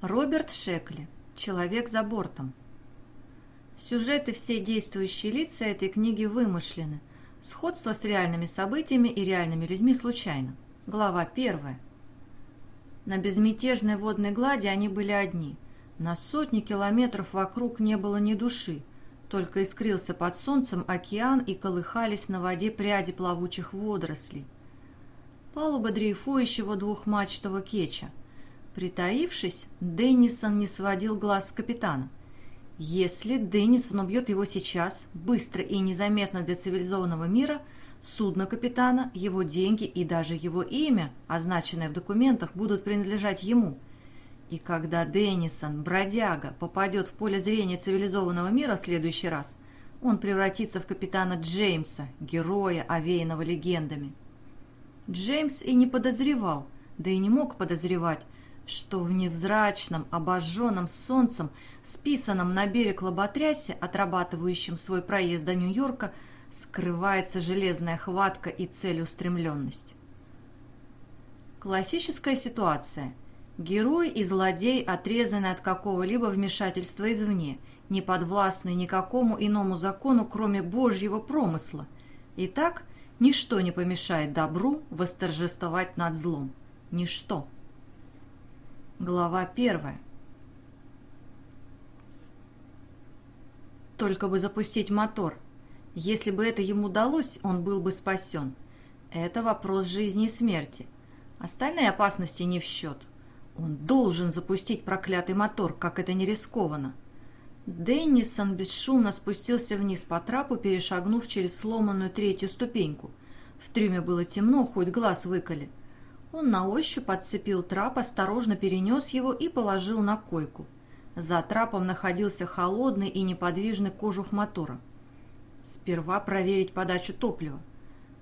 Роберт Шекли. Человек за бортом. Сюжеты все действующие лица этой книги вымышлены. Сходство с реальными событиями и реальными людьми случайно. Глава первая. На безмятежной водной глади они были одни. На сотни километров вокруг не было ни души. Только искрился под солнцем океан и колыхались на воде пряди плавучих водорослей. Палуба дрейфующего двухмачтового кетча – Притаившись, Деннисон не сводил глаз с капитана. Если Деннисон убьет его сейчас, быстро и незаметно для цивилизованного мира, судно капитана, его деньги и даже его имя, означенное в документах, будут принадлежать ему. И когда Деннисон, бродяга, попадет в поле зрения цивилизованного мира в следующий раз, он превратится в капитана Джеймса, героя, овеянного легендами. Джеймс и не подозревал, да и не мог подозревать, что в невзрачном, обожженном солнцем, списанном на берег лоботрясе, отрабатывающем свой проезд до Нью-Йорка, скрывается железная хватка и целеустремленность. Классическая ситуация. Герой и злодей отрезаны от какого-либо вмешательства извне, не подвластны никакому иному закону, кроме Божьего промысла. Итак, ничто не помешает добру восторжествовать над злом. Ничто. Глава первая. Только бы запустить мотор. Если бы это ему удалось, он был бы спасен. Это вопрос жизни и смерти. Остальные опасности не в счет. Он должен запустить проклятый мотор, как это не рискованно. Деннисон бесшумно спустился вниз по трапу, перешагнув через сломанную третью ступеньку. В трюме было темно, хоть глаз выколи. Он на ощупь подцепил трап, осторожно перенес его и положил на койку. За трапом находился холодный и неподвижный кожух мотора. Сперва проверить подачу топлива.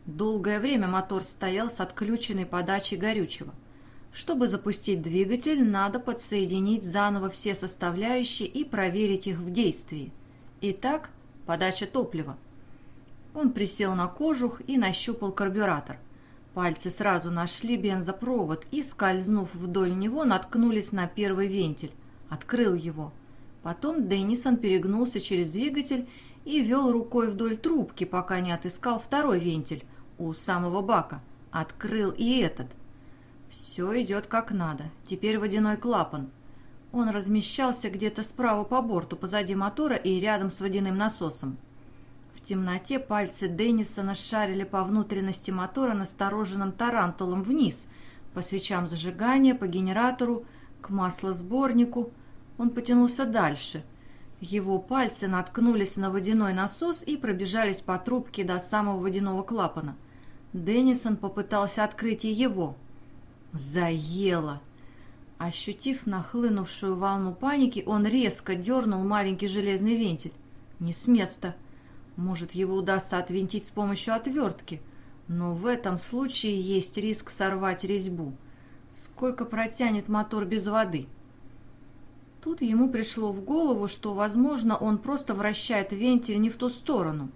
Долгое время мотор стоял с отключенной подачей горючего. Чтобы запустить двигатель, надо подсоединить заново все составляющие и проверить их в действии. Итак, подача топлива. Он присел на кожух и нащупал карбюратор. Пальцы сразу нашли бензопровод и, скользнув вдоль него, наткнулись на первый вентиль. Открыл его. Потом Деннисон перегнулся через двигатель и вел рукой вдоль трубки, пока не отыскал второй вентиль у самого бака. Открыл и этот. Все идет как надо. Теперь водяной клапан. Он размещался где-то справа по борту, позади мотора и рядом с водяным насосом. В темноте пальцы Деннисона шарили по внутренности мотора настороженным тарантулом вниз, по свечам зажигания, по генератору, к маслосборнику. Он потянулся дальше. Его пальцы наткнулись на водяной насос и пробежались по трубке до самого водяного клапана. Деннисон попытался открыть и его. Заело! Ощутив нахлынувшую волну паники, он резко дернул маленький железный вентиль. Не с места — может, его удастся отвинтить с помощью отвертки, но в этом случае есть риск сорвать резьбу. Сколько протянет мотор без воды? Тут ему пришло в голову, что, возможно, он просто вращает вентиль не в ту сторону.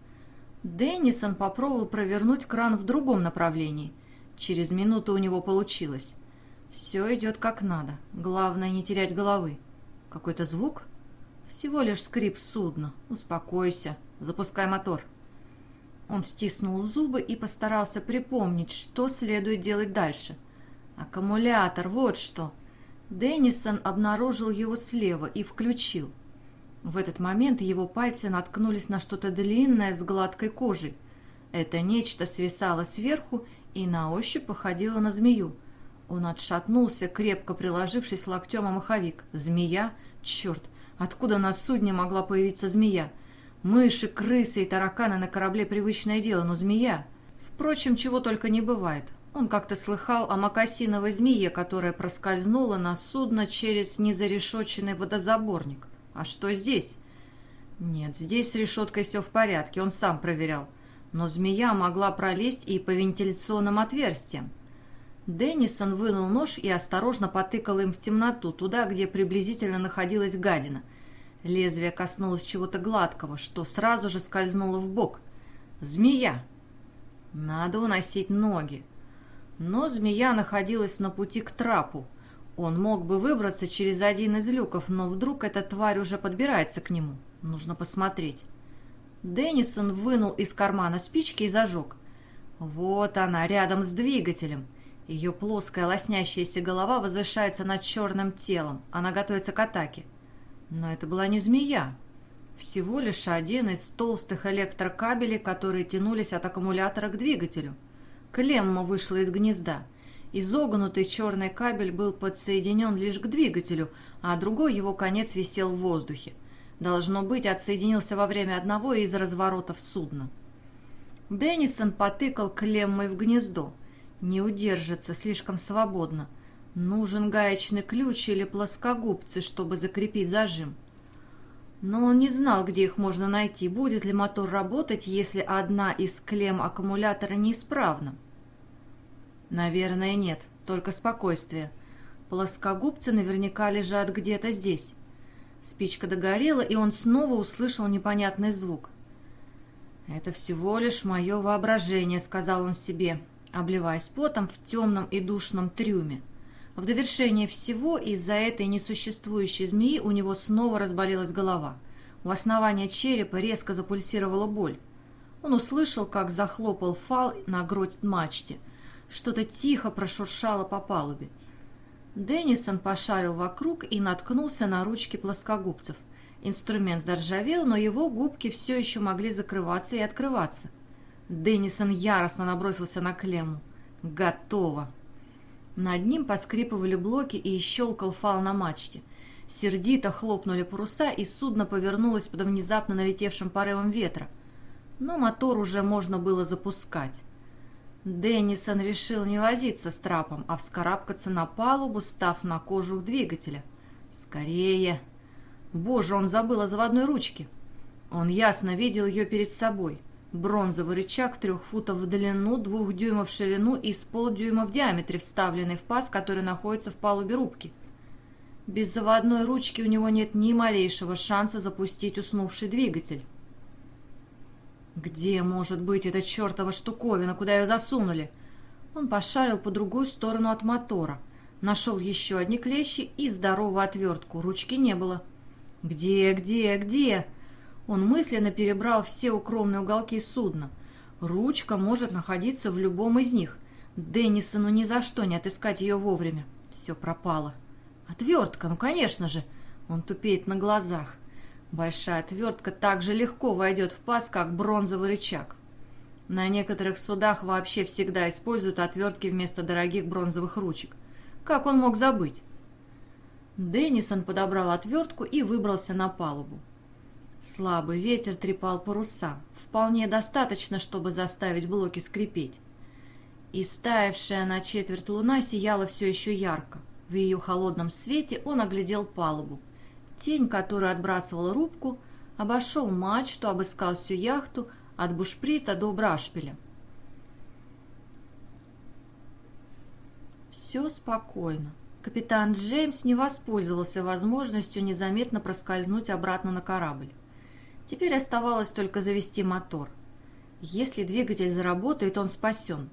Деннисон попробовал провернуть кран в другом направлении. Через минуту у него получилось. Все идет как надо. Главное не терять головы. Какой-то звук? Всего лишь скрип судна. Успокойся. Запускай мотор». Он стиснул зубы и постарался припомнить, что следует делать дальше. «Аккумулятор, вот что!» Деннисон обнаружил его слева и включил. В этот момент его пальцы наткнулись на что-то длинное с гладкой кожей. Это нечто свисало сверху и на ощупь походило на змею. Он отшатнулся, крепко приложившись локтем о маховик. «Змея? Черт! Откуда на судне могла появиться змея? Мыши, крысы и тараканы на корабле привычное дело, но змея... Впрочем, чего только не бывает. Он как-то слыхал о макасиновой змее, которая проскользнула на судно через незарешоченный водозаборник. А что здесь? Нет, здесь с решеткой все в порядке, он сам проверял. Но змея могла пролезть и по вентиляционным отверстиям. Деннисон вынул нож и осторожно потыкал им в темноту, туда, где приблизительно находилась гадина. Лезвие коснулось чего-то гладкого, что сразу же скользнуло в бок. Змея! Надо уносить ноги. Но змея находилась на пути к трапу. Он мог бы выбраться через один из люков, но вдруг эта тварь уже подбирается к нему. Нужно посмотреть. Деннисон вынул из кармана спички и зажег. Вот она, рядом с двигателем. Ее плоская лоснящаяся голова возвышается над черным телом. Она готовится к атаке. Но это была не змея. Всего лишь один из толстых электрокабелей, которые тянулись от аккумулятора к двигателю. Клемма вышла из гнезда. Изогнутый черный кабель был подсоединен лишь к двигателю, а другой его конец висел в воздухе. Должно быть, отсоединился во время одного из разворотов судна. Деннисон потыкал клеммой в гнездо. Не удержится, слишком свободно. Нужен гаечный ключ или плоскогубцы, чтобы закрепить зажим. Но он не знал, где их можно найти, будет ли мотор работать, если одна из клемм аккумулятора неисправна. Наверное, нет, только спокойствие. Плоскогубцы наверняка лежат где-то здесь. Спичка догорела, и он снова услышал непонятный звук. «Это всего лишь мое воображение», — сказал он себе, обливаясь потом в темном и душном трюме. В довершение всего из-за этой несуществующей змеи у него снова разболелась голова. У основания черепа резко запульсировала боль. Он услышал, как захлопал фал на гроть мачте — что-то тихо прошуршало по палубе. Деннисон пошарил вокруг и наткнулся на ручки плоскогубцев. Инструмент заржавел, но его губки все еще могли закрываться и открываться. Деннисон яростно набросился на клемму. «Готово!» Над ним поскрипывали блоки и щелкал фал на мачте. Сердито хлопнули паруса, и судно повернулось под внезапно налетевшим порывом ветра. Но мотор уже можно было запускать. Деннисон решил не возиться с трапом, а вскарабкаться на палубу, став на кожух двигателя. Скорее! Боже, он забыл о заводной ручке. Он ясно видел ее перед собой. Бронзовый рычаг трех футов в длину, двух дюймов в ширину и с полдюйма в диаметре, вставленный в паз, который находится в палубе рубки. Без заводной ручки у него нет ни малейшего шанса запустить уснувший двигатель. Где может быть эта чертова штуковина, куда ее засунули? Он пошарил по другую сторону от мотора. Нашел еще одни клещи и здоровую отвертку. Ручки не было. Где, где, где? Он мысленно перебрал все укромные уголки судна. Ручка может находиться в любом из них. Деннисону ни за что не отыскать ее вовремя. Все пропало. Отвертка, ну конечно же. Он тупеет на глазах. Большая отвертка так же легко войдет в паз, как бронзовый рычаг. На некоторых судах вообще всегда используют отвертки вместо дорогих бронзовых ручек. Как он мог забыть? Деннисон подобрал отвертку и выбрался на палубу. Слабый ветер трепал паруса. Вполне достаточно, чтобы заставить блоки скрипеть. И стаявшая на четверть луна сияла все еще ярко. В ее холодном свете он оглядел палубу. Тень, которую отбрасывала рубку, обошел мачту, обыскал всю яхту от бушприта до брашпиля. Все спокойно. Капитан Джеймс не воспользовался возможностью незаметно проскользнуть обратно на корабль. Теперь оставалось только завести мотор. Если двигатель заработает, он спасен.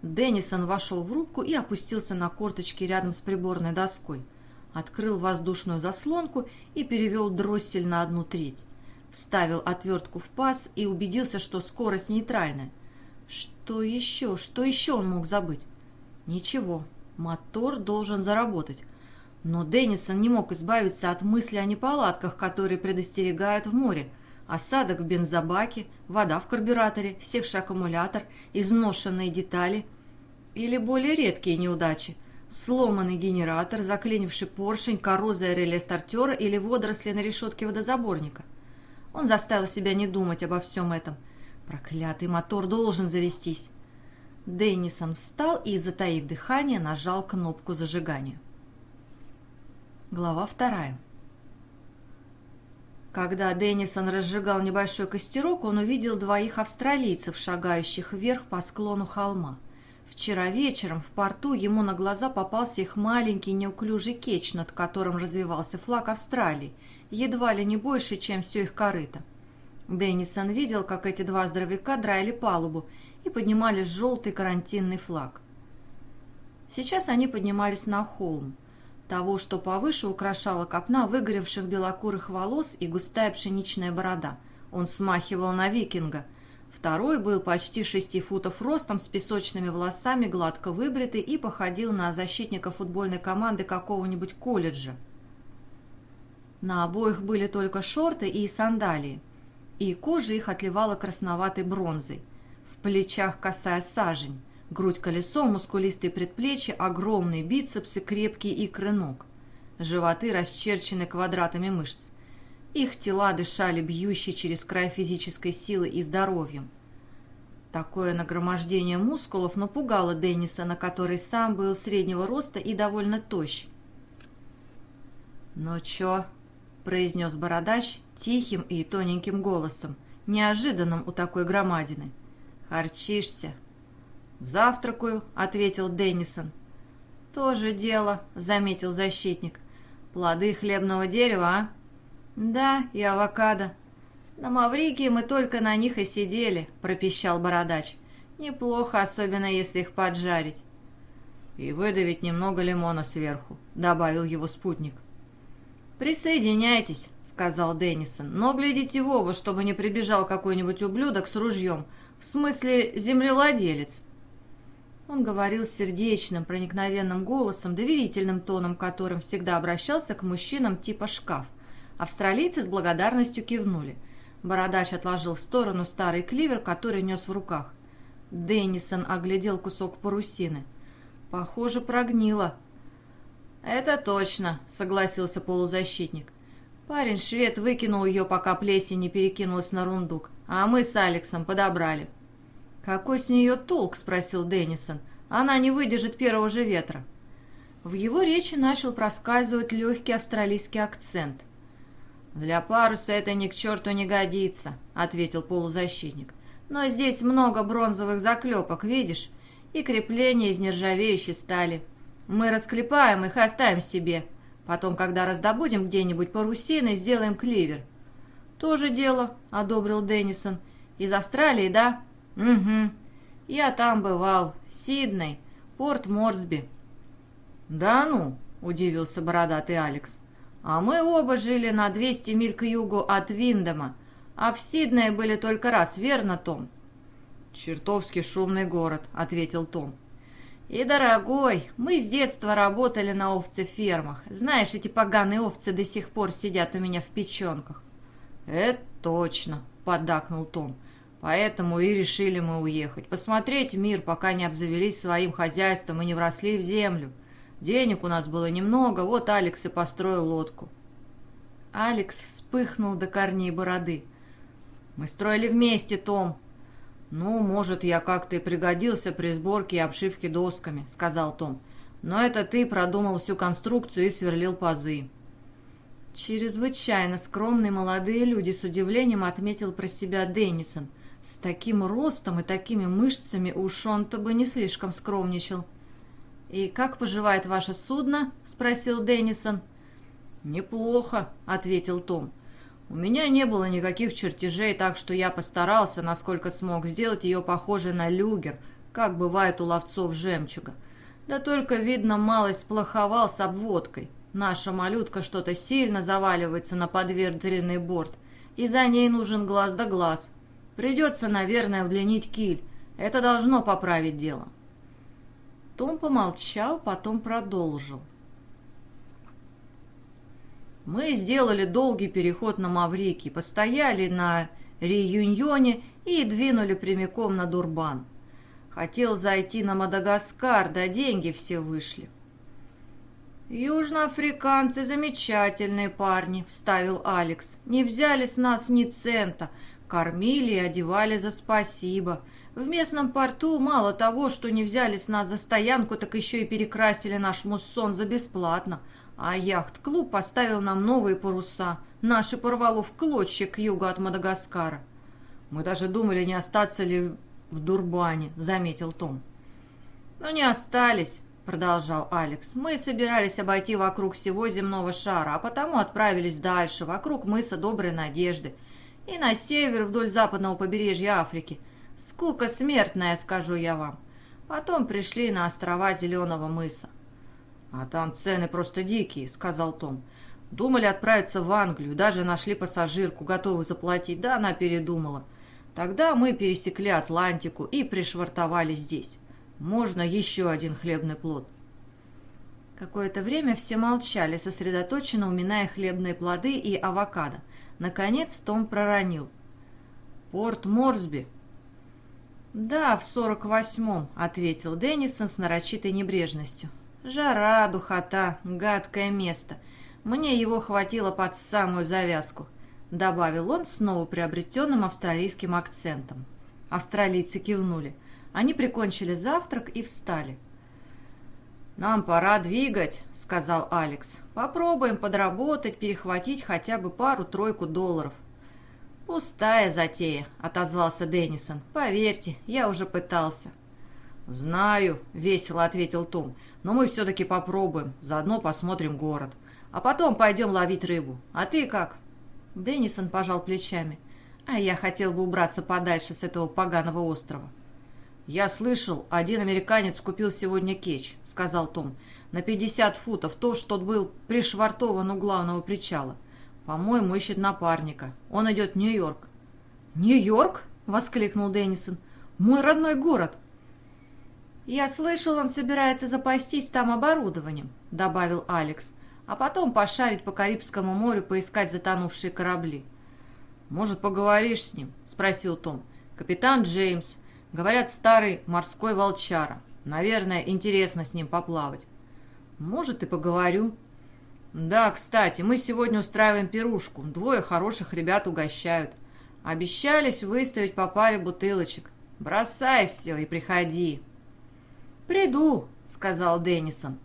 Деннисон вошел в рубку и опустился на корточки рядом с приборной доской – открыл воздушную заслонку и перевел дроссель на одну треть. Вставил отвертку в паз и убедился, что скорость нейтральная. Что еще? Что еще он мог забыть? Ничего, мотор должен заработать. Но Деннисон не мог избавиться от мысли о неполадках, которые предостерегают в море. Осадок в бензобаке, вода в карбюраторе, севший аккумулятор, изношенные детали или более редкие неудачи – сломанный генератор, заклинивший поршень, коррозия реле-стартера или водоросли на решетке водозаборника. Он заставил себя не думать обо всем этом. Проклятый мотор должен завестись. Деннисон встал и, затаив дыхание, нажал кнопку зажигания. Глава вторая. Когда Деннисон разжигал небольшой костерок, он увидел двоих австралийцев, шагающих вверх по склону холма. Вчера вечером в порту ему на глаза попался их маленький неуклюжий кетч, над которым развивался флаг Австралии, едва ли не больше, чем все их корыто. Деннисон видел, как эти два здоровяка драили палубу и поднимали желтый карантинный флаг. Сейчас они поднимались на холм. Того, что повыше украшала копна выгоревших белокурых волос и густая пшеничная борода. Он смахивал на викинга. Второй был почти шести футов ростом, с песочными волосами, гладко выбритый и походил на защитника футбольной команды какого-нибудь колледжа. На обоих были только шорты и сандалии, и кожа их отливала красноватой бронзой. В плечах косая сажень, грудь колесом, мускулистые предплечья, огромные бицепсы, крепкие икры ног. Животы расчерчены квадратами мышц. Их тела дышали бьющей через край физической силы и здоровьем. Такое нагромождение мускулов напугало Деннисона, который сам был среднего роста и довольно тощ. «Ну чё?» — произнес бородач тихим и тоненьким голосом, неожиданным у такой громадины. «Харчишься?» «Завтракаю», — ответил Деннисон. «Тоже дело», — заметил защитник. «Плоды хлебного дерева, а?» «Да, и авокадо». «На Маврикии мы только на них и сидели», — пропищал бородач. «Неплохо, особенно если их поджарить». «И выдавить немного лимона сверху», — добавил его спутник. «Присоединяйтесь», — сказал Деннисон, «но глядите в оба, чтобы не прибежал какой-нибудь ублюдок с ружьем, в смысле землевладелец». Он говорил сердечным, проникновенным голосом, доверительным тоном, которым всегда обращался к мужчинам типа шкаф. Австралийцы с благодарностью кивнули. Бородач отложил в сторону старый кливер, который нес в руках. Деннисон оглядел кусок парусины. «Похоже, прогнило», «Это точно», — согласился полузащитник. Парень-швед выкинул ее, пока плесень не перекинулась на рундук, а мы с Алексом подобрали. «Какой с нее толк?» — спросил Деннисон. «Она не выдержит первого же ветра». В его речи начал проскальзывать легкий австралийский акцент. «Для паруса это ни к черту не годится», — ответил полузащитник. «Но здесь много бронзовых заклепок, видишь? И крепления из нержавеющей стали. Мы расклепаем их и оставим себе. Потом, когда раздобудем где-нибудь парусины, сделаем кливер». «Тоже дело», — одобрил Деннисон. «Из Австралии, да?» «Угу. Я там бывал. Сидней, порт Морсби». «Да ну?» — удивился бородатый Алекс. «А мы оба жили на 200 миль к югу от Виндема, а в Сиднее были только раз, верно, Том?» «Чертовски шумный город», — ответил Том. «И, дорогой, мы с детства работали на овцефермах. Знаешь, эти поганые овцы до сих пор сидят у меня в печенках». «Это точно», — поддакнул Том. «Поэтому и решили мы уехать. Посмотреть мир, пока не обзавелись своим хозяйством и не вросли в землю. Денег у нас было немного, вот Алекс и построил лодку». Алекс вспыхнул до корней бороды. «Мы строили вместе, Том», «Ну, может, я как-то и пригодился при сборке и обшивке досками», — сказал Том. «Но это ты продумал всю конструкцию и сверлил пазы». Чрезвычайно скромные молодые люди с удивлением отметил про себя Деннисон. С таким ростом и такими мышцами уж он-то бы не слишком скромничал. «И как поживает ваше судно?» — спросил Деннисон. «Неплохо», — ответил Том. У меня не было никаких чертежей, так что я постарался, насколько смог, сделать ее похожей на люгер, как бывает у ловцов жемчуга. Да только, видно, малость сплоховал с обводкой. Наша малютка что-то сильно заваливается на подвертренный борт, и за ней нужен глаз да глаз. Придется, наверное, удлинить киль. Это должно поправить дело. Том помолчал, потом продолжил. Мы сделали долгий переход на Маврики, постояли на Реюньоне и двинули прямиком на Дурбан. Хотел зайти на Мадагаскар, да деньги все вышли. «Южноафриканцы замечательные парни», — вставил Алекс. «Не взяли с нас ни цента, кормили и одевали за спасибо. В местном порту мало того, что не взяли с нас за стоянку, так еще и перекрасили наш муссон за бесплатно. А яхт-клуб поставил нам новые паруса. Наши порвало в клочья к югу от Мадагаскара. Мы даже думали, не остаться ли в Дурбане, заметил Том. Но не остались, продолжал Алекс. Мы собирались обойти вокруг всего земного шара, а потому отправились дальше, вокруг мыса Доброй Надежды и на север вдоль западного побережья Африки. Скука смертная, скажу я вам. Потом пришли на острова Зеленого мыса. «А там цены просто дикие», — сказал Том. «Думали отправиться в Англию, даже нашли пассажирку, готовую заплатить, да она передумала. Тогда мы пересекли Атлантику и пришвартовали здесь. Можно еще один хлебный плод». Какое-то время все молчали, сосредоточенно уминая хлебные плоды и авокадо. Наконец Том проронил. «Порт Морсби». «Да, в сорок восьмом», — ответил Деннисон с нарочитой небрежностью. «Жара, духота, гадкое место. Мне его хватило под самую завязку», — добавил он снова приобретенным австралийским акцентом. Австралийцы кивнули. Они прикончили завтрак и встали. «Нам пора двигать», — сказал Алекс. «Попробуем подработать, перехватить хотя бы пару-тройку долларов». «Пустая затея», — отозвался Деннисон. «Поверьте, я уже пытался». «Знаю», — весело ответил Том, — «но мы все-таки попробуем, заодно посмотрим город. А потом пойдем ловить рыбу. А ты как?» Деннисон пожал плечами. «А я хотел бы убраться подальше с этого поганого острова». «Я слышал, один американец купил сегодня кетч», — сказал Том. «На пятьдесят футов, то, что был пришвартован у главного причала. По-моему, ищет напарника. Он идет в Нью-Йорк». «Нью-Йорк?» — воскликнул Деннисон. «Мой родной город». «Я слышал, он собирается запастись там оборудованием», — добавил Алекс, «а потом пошарить по Карибскому морю, поискать затонувшие корабли». «Может, поговоришь с ним?» — спросил Том. «Капитан Джеймс. Говорят, старый морской волчара. Наверное, интересно с ним поплавать. Может, и поговорю. Да, кстати, мы сегодня устраиваем пирушку. Двое хороших ребят угощают. Обещались выставить по паре бутылочек. Бросай все и приходи. Приду, сказал Деннисон.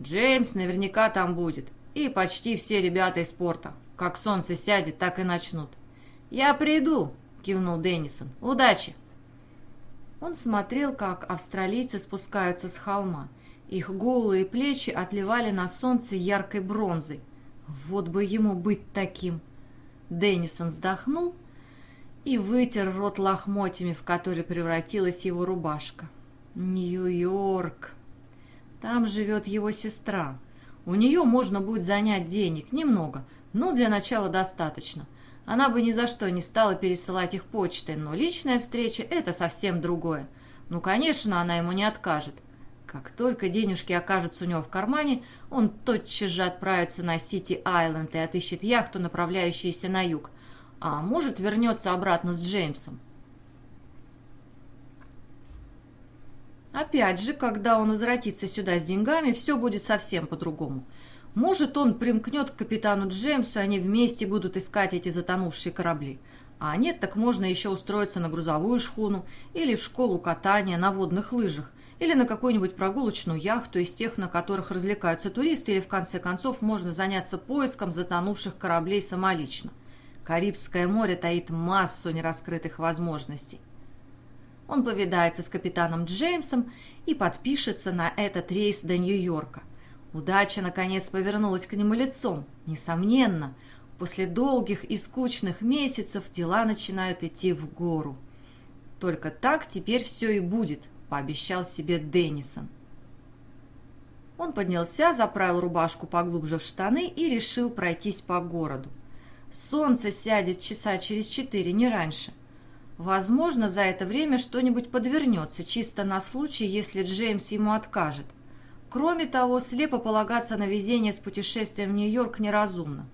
Джеймс наверняка там будет. И почти все ребята из порта. Как солнце сядет, так и начнут. Я приду, кивнул Деннисон. Удачи. Он смотрел, как австралийцы спускаются с холма. Их голые плечи отливали на солнце яркой бронзой. Вот бы ему быть таким! Деннисон вздохнул и вытер рот лохмотьями, в которые превратилась его рубашка. Нью-Йорк! Там живет его сестра. У нее можно будет занять денег, немного, но для начала достаточно. Она бы ни за что не стала пересылать их почтой, но личная встреча – это совсем другое. Ну, конечно, она ему не откажет. Как только денежки окажутся у него в кармане, он тотчас же отправится на Сити-Айленд и отыщет яхту, направляющуюся на юг. А может, вернется обратно с Джеймсом. Опять же, когда он возвратится сюда с деньгами, все будет совсем по-другому – может, он примкнет к капитану Джеймсу, и они вместе будут искать эти затонувшие корабли. А нет, так можно еще устроиться на грузовую шхуну или в школу катания на водных лыжах, или на какую-нибудь прогулочную яхту из тех, на которых развлекаются туристы, или в конце концов можно заняться поиском затонувших кораблей самолично. Карибское море таит массу нераскрытых возможностей. Он повидается с капитаном Джеймсом и подпишется на этот рейс до Нью-Йорка – Удача, наконец, повернулась к нему лицом. Несомненно, после долгих и скучных месяцев дела начинают идти в гору. Только так теперь все и будет, пообещал себе Деннисон. Он поднялся, заправил рубашку поглубже в штаны и решил пройтись по городу. Солнце сядет часа через четыре, не раньше. Возможно, за это время что-нибудь подвернется, чисто на случай, если Джеймс ему откажет. Кроме того, слепо полагаться на везение с путешествием в Нью-Йорк неразумно.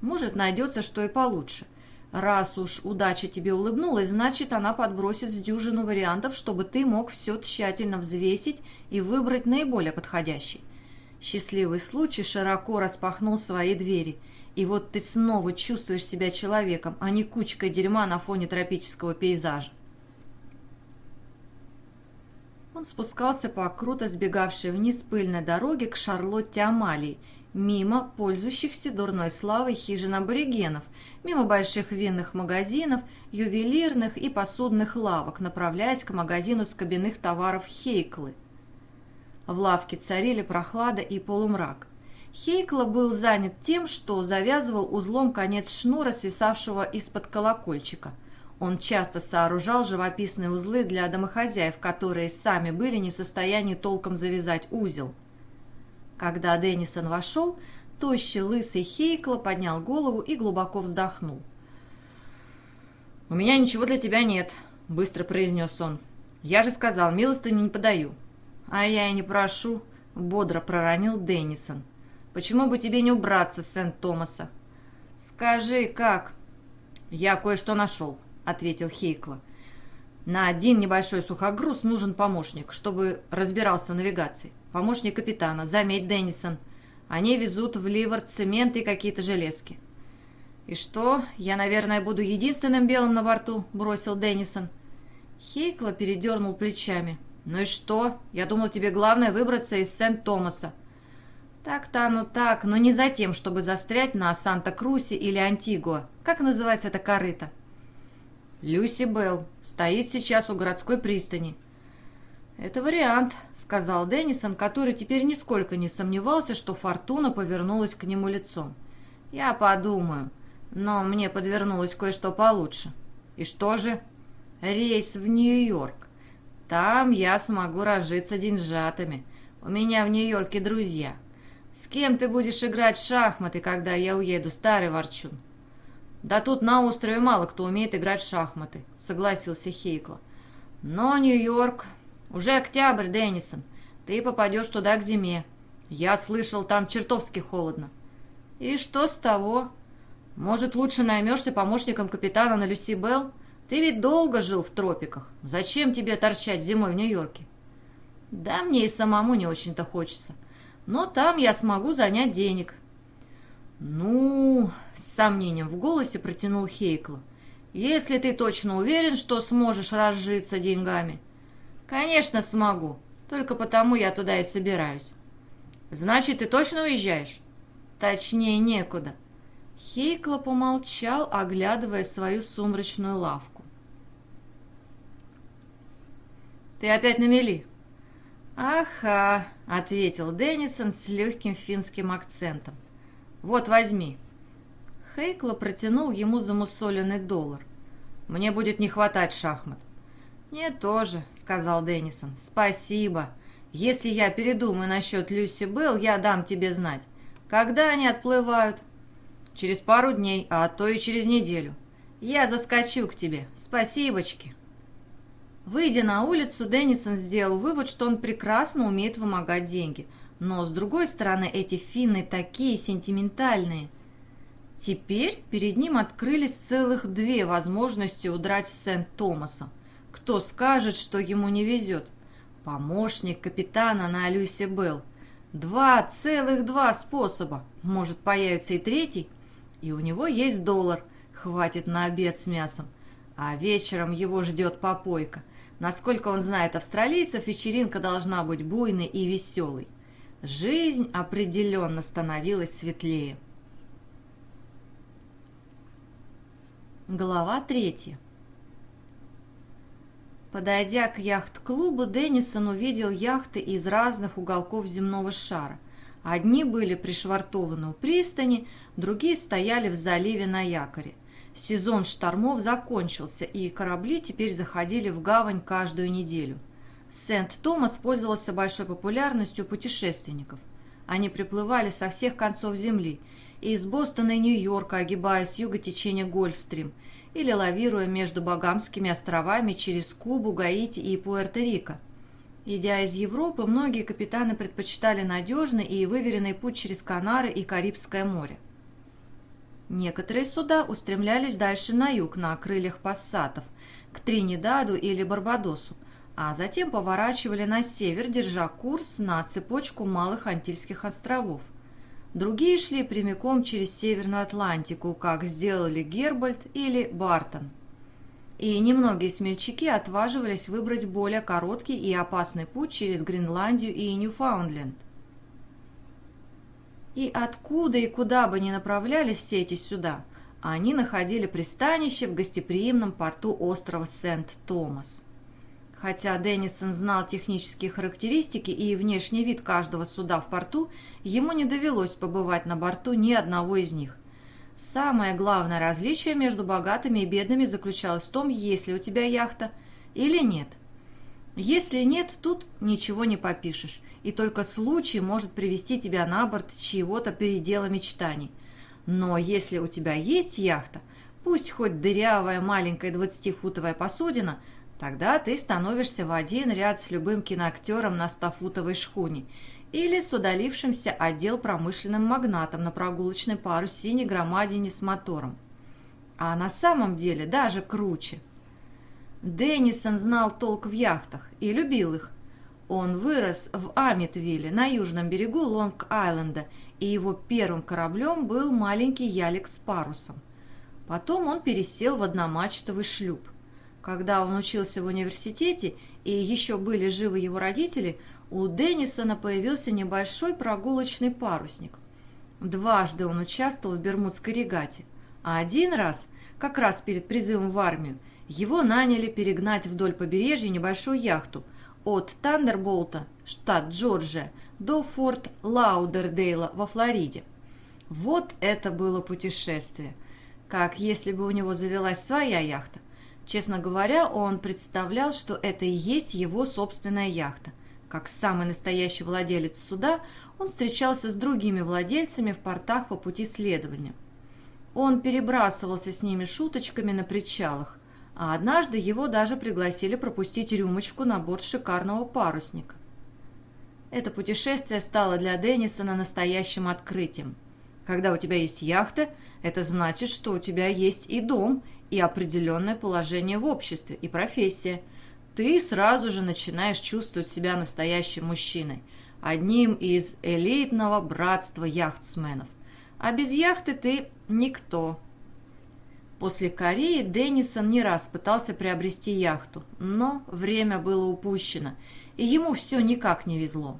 Может, найдется что и получше. Раз уж удача тебе улыбнулась, значит, она подбросит с дюжину вариантов, чтобы ты мог все тщательно взвесить и выбрать наиболее подходящий. Счастливый случай широко распахнул свои двери, и вот ты снова чувствуешь себя человеком, а не кучкой дерьма на фоне тропического пейзажа. Он спускался по круто сбегавшей вниз пыльной дороге к Шарлотте Амалии, мимо пользующихся дурной славой хижин аборигенов, мимо больших винных магазинов, ювелирных и посудных лавок, направляясь к магазину скобяных товаров Хейклы. В лавке царили прохлада и полумрак. Хейкла был занят тем, что завязывал узлом конец шнура, свисавшего из-под колокольчика – он часто сооружал живописные узлы для домохозяев, которые сами были не в состоянии толком завязать узел. Когда Деннисон вошел, тощий лысый Хейкла поднял голову и глубоко вздохнул. «У меня ничего для тебя нет», — быстро произнес он. «Я же сказал, милостыню не подаю». «А я и не прошу», — бодро проронил Деннисон. «Почему бы тебе не убраться с Сент-Томаса?» «Скажи, как?» «Я кое-что нашел», — ответил Хейкла. «На один небольшой сухогруз нужен помощник, чтобы разбирался в навигации. Помощник капитана, заметь, Деннисон. Они везут в Ливард цемент и какие-то железки». «И что, я, наверное, буду единственным белым на борту?» — бросил Деннисон. Хейкла передернул плечами. «Ну и что? Я думал, тебе главное выбраться из Сент-Томаса». «Так-то оно так, но не за тем, чтобы застрять на Санта-Крусе или Антигуа. Как называется это корыто?» «Люси Белл. Стоит сейчас у городской пристани». «Это вариант», — сказал Деннисон, который теперь нисколько не сомневался, что Фортуна повернулась к нему лицом. «Я подумаю. Но мне подвернулось кое-что получше». «И что же?» «Рейс в Нью-Йорк. Там я смогу разжиться деньжатами. У меня в Нью-Йорке друзья. С кем ты будешь играть в шахматы, когда я уеду, старый ворчун?» «Да тут на острове мало кто умеет играть в шахматы», — согласился Хейкла. «Но Нью-Йорк... Уже октябрь, Деннисон. Ты попадешь туда к зиме. Я слышал, там чертовски холодно». «И что с того? Может, лучше наймешься помощником капитана на Люси Белл? Ты ведь долго жил в тропиках. Зачем тебе торчать зимой в Нью-Йорке?» «Да мне и самому не очень-то хочется. Но там я смогу занять денег, «Ну...» — с сомнением в голосе протянул Хейкла. «Если ты точно уверен, что сможешь разжиться деньгами?» «Конечно смогу. Только потому я туда и собираюсь». «Значит, ты точно уезжаешь?» «Точнее, некуда». Хейкла помолчал, оглядывая свою сумрачную лавку. «Ты опять на мели?» «Ага», — ответил Деннисон с легким финским акцентом. «Вот, возьми». Хейкла протянул ему замусоленный доллар. «Мне будет не хватать шахмат». «Мне тоже», — сказал Деннисон. «Спасибо. Если я передумаю насчет Люси Белл, я дам тебе знать. Когда они отплывают?» «Через пару дней, а то и через неделю. Я заскочу к тебе. Спасибочки». Выйдя на улицу, Деннисон сделал вывод, что он прекрасно умеет вымогать деньги — но, с другой стороны, эти финны такие сентиментальные. Теперь перед ним открылись целых две возможности удрать с Сент-Томаса. Кто скажет, что ему не везет? Помощник капитана на Алюсе Белл. Два, целых два способа. Может, появится и третий? И у него есть доллар. Хватит на обед с мясом. А вечером его ждет попойка. Насколько он знает австралийцев, вечеринка должна быть буйной и веселой. Жизнь определенно становилась светлее. Глава третья. Подойдя к яхт-клубу, Деннисон увидел яхты из разных уголков земного шара. Одни были пришвартованы у пристани, другие стояли в заливе на якоре. Сезон штормов закончился, и корабли теперь заходили в гавань каждую неделю. Сент-Томас пользовался большой популярностью путешественников. Они приплывали со всех концов земли, и из Бостона и Нью-Йорка, огибая с юга течение Гольфстрим, или лавируя между Багамскими островами через Кубу, Гаити и Пуэрто-Рико. Идя из Европы, многие капитаны предпочитали надежный и выверенный путь через Канары и Карибское море. Некоторые суда устремлялись дальше на юг на крыльях пассатов, к Тринидаду или Барбадосу, а затем поворачивали на север, держа курс на цепочку Малых Антильских островов. Другие шли прямиком через Северную Атлантику, как сделали Гербальд или Бартон. И немногие смельчаки отваживались выбрать более короткий и опасный путь через Гренландию и Ньюфаундленд. И откуда и куда бы ни направлялись все эти сюда, они находили пристанище в гостеприимном порту острова Сент-Томас. Хотя Деннисон знал технические характеристики и внешний вид каждого суда в порту, ему не довелось побывать на борту ни одного из них. Самое главное различие между богатыми и бедными заключалось в том, есть ли у тебя яхта или нет. Если нет, тут ничего не попишешь, и только случай может привести тебя на борт чьего-то передела мечтаний. Но если у тебя есть яхта, пусть хоть дырявая маленькая двадцатифутовая посудина, тогда ты становишься в один ряд с любым киноактером на стофутовой шхуне или с удалившимся отдел промышленным магнатом на прогулочной парусине громадине с мотором. А на самом деле даже круче – Деннисон знал толк в яхтах и любил их. Он вырос в Амитвилле на южном берегу Лонг-Айленда, и его первым кораблем был маленький ялик с парусом. Потом он пересел в одномачтовый шлюп. Когда он учился в университете и еще были живы его родители, у Деннисона появился небольшой прогулочный парусник. Дважды он участвовал в Бермудской регате, а один раз, как раз перед призывом в армию, его наняли перегнать вдоль побережья небольшую яхту от Тандерболта, штат Джорджия, до форт Лаудердейла во Флориде. Вот это было путешествие. Как если бы у него завелась своя яхта. Честно говоря, он представлял, что это и есть его собственная яхта. Как самый настоящий владелец суда, он встречался с другими владельцами в портах по пути следования. Он перебрасывался с ними шуточками на причалах, а однажды его даже пригласили пропустить рюмочку на борт шикарного парусника. Это путешествие стало для Деннисона настоящим открытием. Когда у тебя есть яхта, это значит, что у тебя есть и дом, и определенное положение в обществе, и профессия. Ты сразу же начинаешь чувствовать себя настоящим мужчиной, одним из элитного братства яхтсменов. А без яхты ты никто, После Кореи Деннисон не раз пытался приобрести яхту, но время было упущено, и ему все никак не везло.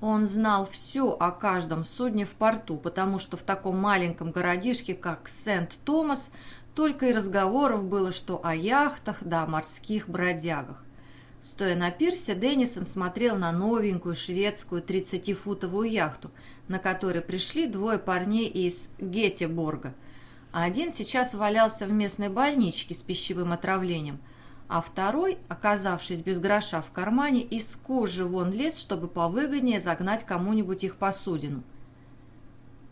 Он знал все о каждом судне в порту, потому что в таком маленьком городишке, как Сент-Томас, только и разговоров было, что о яхтах да о морских бродягах. Стоя на пирсе, Деннисон смотрел на новенькую шведскую 30-футовую яхту, на которой пришли двое парней из Гетеборга. Один сейчас валялся в местной больничке с пищевым отравлением, а второй, оказавшись без гроша в кармане, из кожи вон лез, чтобы повыгоднее загнать кому-нибудь их посудину.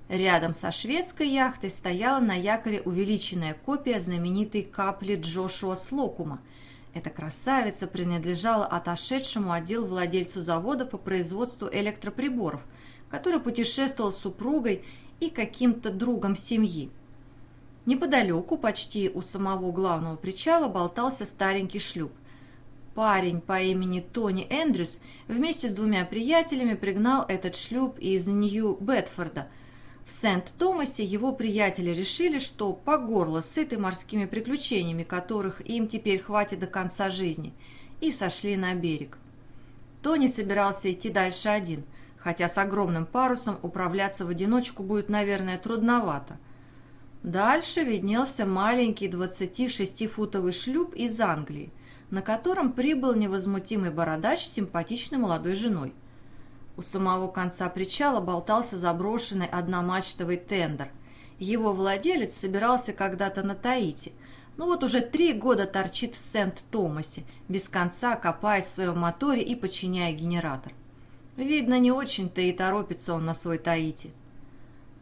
Рядом со шведской яхтой стояла на якоре увеличенная копия знаменитой капли Джошуа Слокума – эта красавица принадлежала отошедшему отдел владельцу завода по производству электроприборов, который путешествовал с супругой и каким-то другом семьи. Неподалеку, почти у самого главного причала, болтался старенький шлюп. Парень по имени Тони Эндрюс вместе с двумя приятелями пригнал этот шлюп из Нью-Бетфорда – в Сент-Томасе его приятели решили, что по горло сыты морскими приключениями, которых им теперь хватит до конца жизни, и сошли на берег. Тони собирался идти дальше один, хотя с огромным парусом управляться в одиночку будет, наверное, трудновато. Дальше виднелся маленький 26-футовый шлюп из Англии, на котором прибыл невозмутимый бородач с симпатичной молодой женой. У самого конца причала болтался заброшенный одномачтовый тендер. Его владелец собирался когда-то на Таити, но вот уже три года торчит в Сент-Томасе, без конца копая в своем моторе и подчиняя генератор. Видно, не очень-то и торопится он на свой Таити.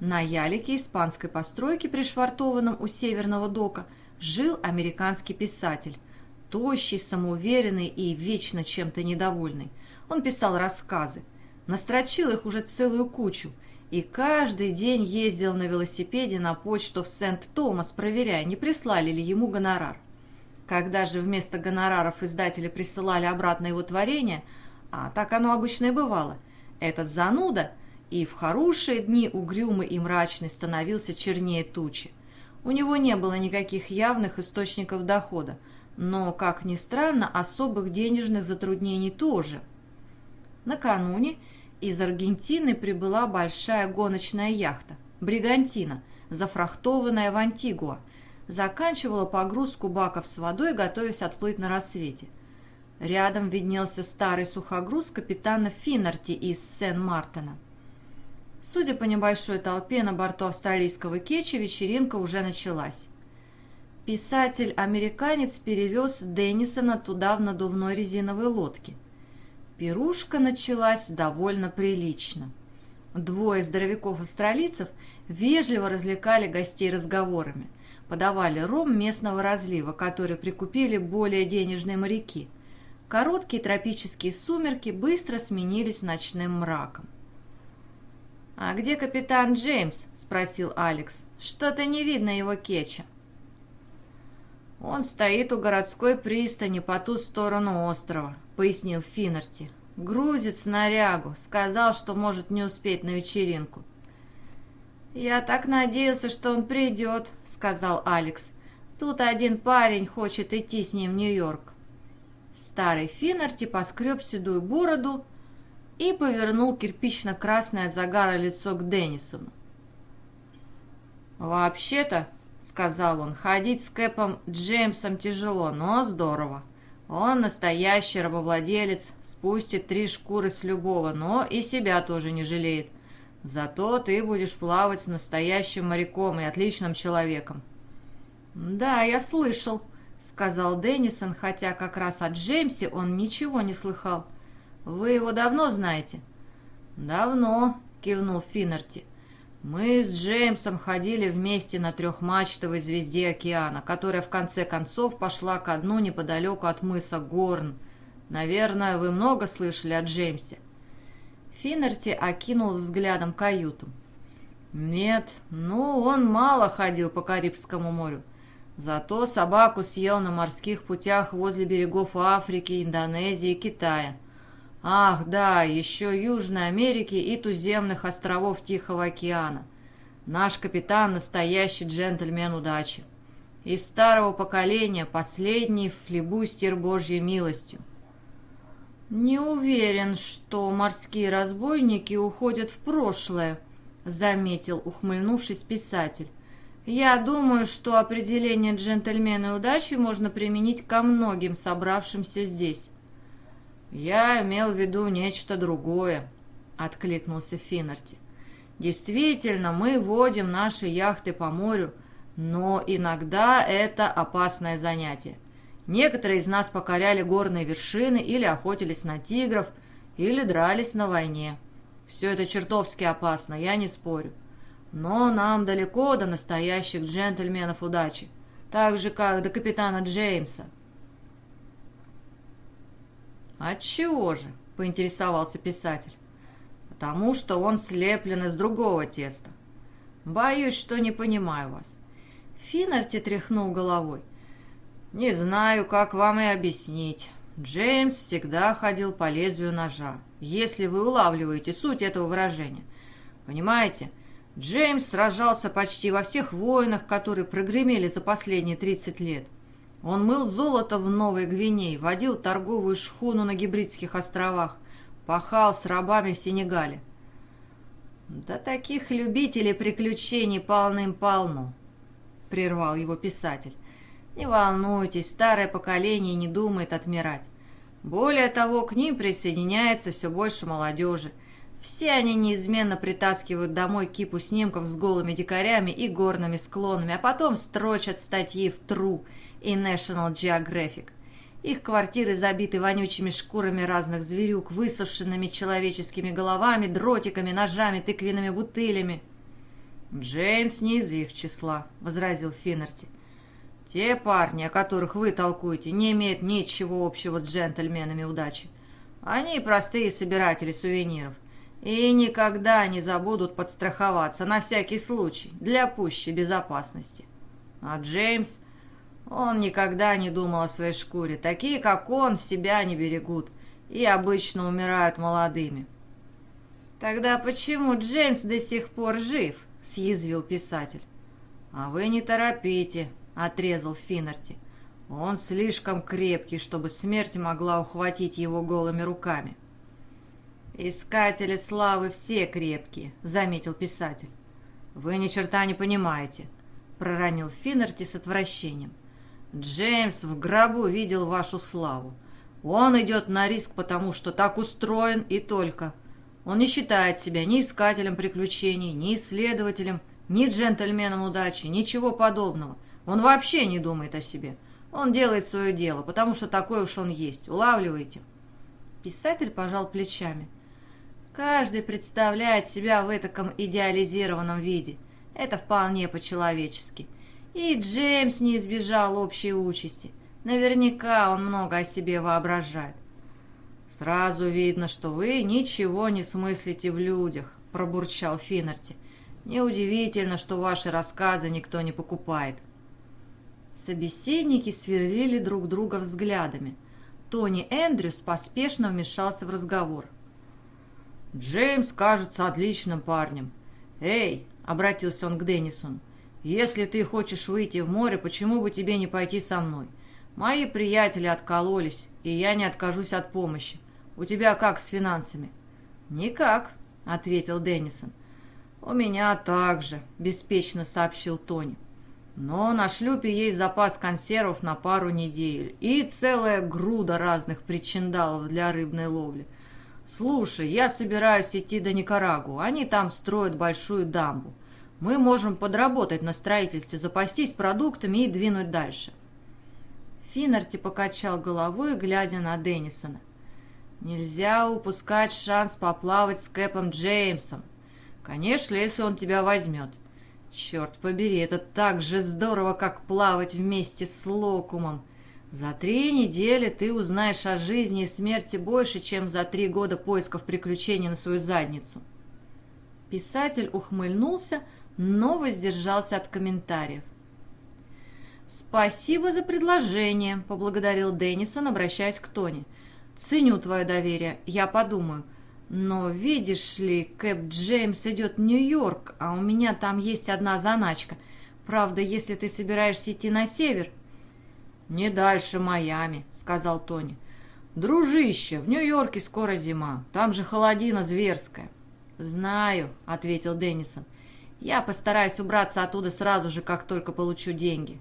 На ялике испанской постройки, пришвартованном у северного дока, жил американский писатель. Тощий, самоуверенный и вечно чем-то недовольный. Он писал рассказы. Настрочил их уже целую кучу и каждый день ездил на велосипеде на почту в Сент-Томас, проверяя, не прислали ли ему гонорар. Когда же вместо гонораров издатели присылали обратно его творение, а так оно обычно и бывало, этот зануда и в хорошие дни угрюмый и мрачный становился чернее тучи. У него не было никаких явных источников дохода, но, как ни странно, особых денежных затруднений тоже. Накануне из Аргентины прибыла большая гоночная яхта «Бригантина», зафрахтованная в Антигуа, заканчивала погрузку баков с водой, готовясь отплыть на рассвете. Рядом виднелся старый сухогруз капитана Финнерти из Сен-Мартена. Судя по небольшой толпе на борту австралийского кетча, вечеринка уже началась. Писатель-американец перевез Деннисона туда в надувной резиновой лодке. Пирушка началась довольно прилично. Двое здоровяков-австралийцев вежливо развлекали гостей разговорами, подавали ром местного разлива, который прикупили более денежные моряки. Короткие тропические сумерки быстро сменились ночным мраком. «А где капитан Джеймс?» – спросил Алекс. «Что-то не видно его кетча». «Он стоит у городской пристани по ту сторону острова», — пояснил Финнерти. «Грузит снарягу. Сказал, что может не успеть на вечеринку». «Я так надеялся, что он придет», — сказал Алекс. «Тут один парень хочет идти с ним в Нью-Йорк». Старый Финнерти поскреб седую бороду и повернул кирпично-красное загара лицо к Деннисону. «Вообще-то», — сказал он, — «ходить с Кэпом Джеймсом тяжело, но здорово. Он настоящий рабовладелец, спустит три шкуры с любого, но и себя тоже не жалеет. Зато ты будешь плавать с настоящим моряком и отличным человеком». «Да, я слышал», — сказал Деннисон, хотя как раз о Джеймсе он ничего не слыхал. «Вы его давно знаете?» «Давно», — кивнул Финнерти. «Мы с Джеймсом ходили вместе на трехмачтовой звезде океана, которая в конце концов пошла ко дну неподалеку от мыса Горн. Наверное, вы много слышали о Джеймсе?» Финнерти окинул взглядом каюту. «Нет, ну, он мало ходил по Карибскому морю. Зато собаку съел на морских путях возле берегов Африки, Индонезии и Китая. Ах, да, еще Южной Америки и туземных островов Тихого океана. Наш капитан – настоящий джентльмен удачи. Из старого поколения последний флебустер Божьей милостью. «Не уверен, что морские разбойники уходят в прошлое», — заметил, ухмыльнувшись писатель. «Я думаю, что определение джентльмена удачи можно применить ко многим собравшимся здесь. «Я имел в виду нечто другое», — откликнулся Финнерти. «Действительно, мы водим наши яхты по морю, но иногда это опасное занятие. Некоторые из нас покоряли горные вершины или охотились на тигров, или дрались на войне. Все это чертовски опасно, я не спорю. Но нам далеко до настоящих джентльменов удачи, так же, как до капитана Джеймса. «Отчего же?» – поинтересовался писатель. «Потому что он слеплен из другого теста. Боюсь, что не понимаю вас». Финнерти тряхнул головой. «Не знаю, как вам и объяснить. Джеймс всегда ходил по лезвию ножа, если вы улавливаете суть этого выражения. Понимаете, Джеймс сражался почти во всех войнах, которые прогремели за последние 30 лет. Он мыл золото в Новой Гвинее, водил торговую шхуну на Гибридских островах, пахал с рабами в Сенегале. «Да таких любителей приключений полным-полно», — прервал его писатель. «Не волнуйтесь, старое поколение не думает отмирать. Более того, к ним присоединяется все больше молодежи. Все они неизменно притаскивают домой кипу снимков с голыми дикарями и горными склонами, а потом строчат статьи в «Тру», и National Geographic. Их квартиры забиты вонючими шкурами разных зверюк, высушенными человеческими головами, дротиками, ножами, тыквенными бутылями. «Джеймс не из их числа», — возразил Финнерти. «Те парни, о которых вы толкуете, не имеют ничего общего с джентльменами удачи. Они простые собиратели сувениров и никогда не забудут подстраховаться на всякий случай, для пущей безопасности. А Джеймс он никогда не думал о своей шкуре. Такие, как он, себя не берегут и обычно умирают молодыми. «Тогда почему Джеймс до сих пор жив?» — съязвил писатель. «А вы не торопите», — отрезал Финнерти. «Он слишком крепкий, чтобы смерть могла ухватить его голыми руками». «Искатели славы все крепкие», — заметил писатель. «Вы ни черта не понимаете», — проронил Финнерти с отвращением. Джеймс в гробу видел вашу славу. Он идет на риск, потому что так устроен и только. Он не считает себя ни искателем приключений, ни исследователем, ни джентльменом удачи, ничего подобного. Он вообще не думает о себе. Он делает свое дело, потому что такой уж он есть. Улавливаете?» Писатель пожал плечами. «Каждый представляет себя в этом идеализированном виде. Это вполне по-человечески. И Джеймс не избежал общей участи. Наверняка он много о себе воображает. «Сразу видно, что вы ничего не смыслите в людях», — пробурчал Финнерти. «Неудивительно, что ваши рассказы никто не покупает». Собеседники сверлили друг друга взглядами. Тони Эндрюс поспешно вмешался в разговор. «Джеймс кажется отличным парнем. Эй!» — обратился он к Деннисону. «Если ты хочешь выйти в море, почему бы тебе не пойти со мной? Мои приятели откололись, и я не откажусь от помощи. У тебя как с финансами?» «Никак», — ответил Деннисон. «У меня также», — беспечно сообщил Тони. «Но на шлюпе есть запас консервов на пару недель и целая груда разных причиндалов для рыбной ловли. Слушай, я собираюсь идти до Никарагу. Они там строят большую дамбу. Мы можем подработать на строительстве, запастись продуктами и двинуть дальше». Финнерти покачал головой, глядя на Деннисона. Нельзя упускать шанс поплавать с Кэпом Джеймсом. Конечно, если он тебя возьмет. Черт побери, это так же здорово, как плавать вместе с Локумом. За три недели ты узнаешь о жизни и смерти больше, чем за три года поисков приключений на свою задницу. Писатель ухмыльнулся, но воздержался от комментариев. «Спасибо за предложение», — поблагодарил Деннисон, обращаясь к Тони. Ценю твое доверие, я подумаю. Но видишь ли, Кэп Джеймс идет в Нью-Йорк, а у меня там есть одна заначка. Правда, если ты собираешься идти на север... «Не дальше Майами», — сказал Тони. «Дружище, в Нью-Йорке скоро зима. Там же холодина зверская». «Знаю», — ответил Деннисон. «Я постараюсь убраться оттуда сразу же, как только получу деньги».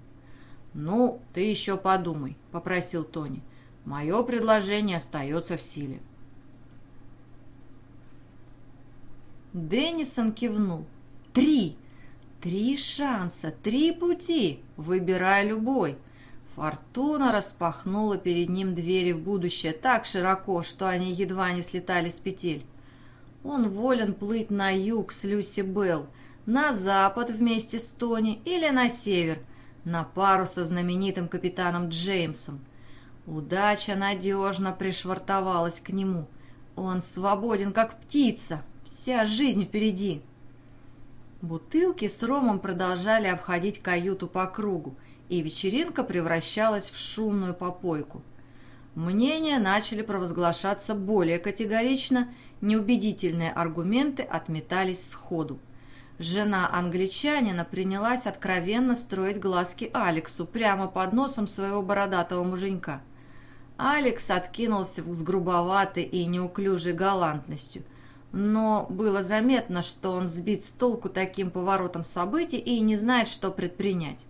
«Ну, ты еще подумай», — попросил Тони. Мое предложение остается в силе. Деннисон кивнул. «Три! Три шанса, три пути! Выбирай любой!» Фортуна распахнула перед ним двери в будущее так широко, что они едва не слетали с петель. Он волен плыть на юг с Люси Белл, на запад вместе с Тони или на север, на пару со знаменитым капитаном Джеймсом – Удача надежно пришвартовалась к нему. Он свободен, как птица. Вся жизнь впереди. Бутылки с ромом продолжали обходить каюту по кругу, и вечеринка превращалась в шумную попойку. Мнения начали провозглашаться более категорично, неубедительные аргументы отметались сходу. Жена англичанина принялась откровенно строить глазки Алексу прямо под носом своего бородатого муженька – Алекс откинулся с грубоватой и неуклюжей галантностью, но было заметно, что он сбит с толку таким поворотом событий и не знает, что предпринять.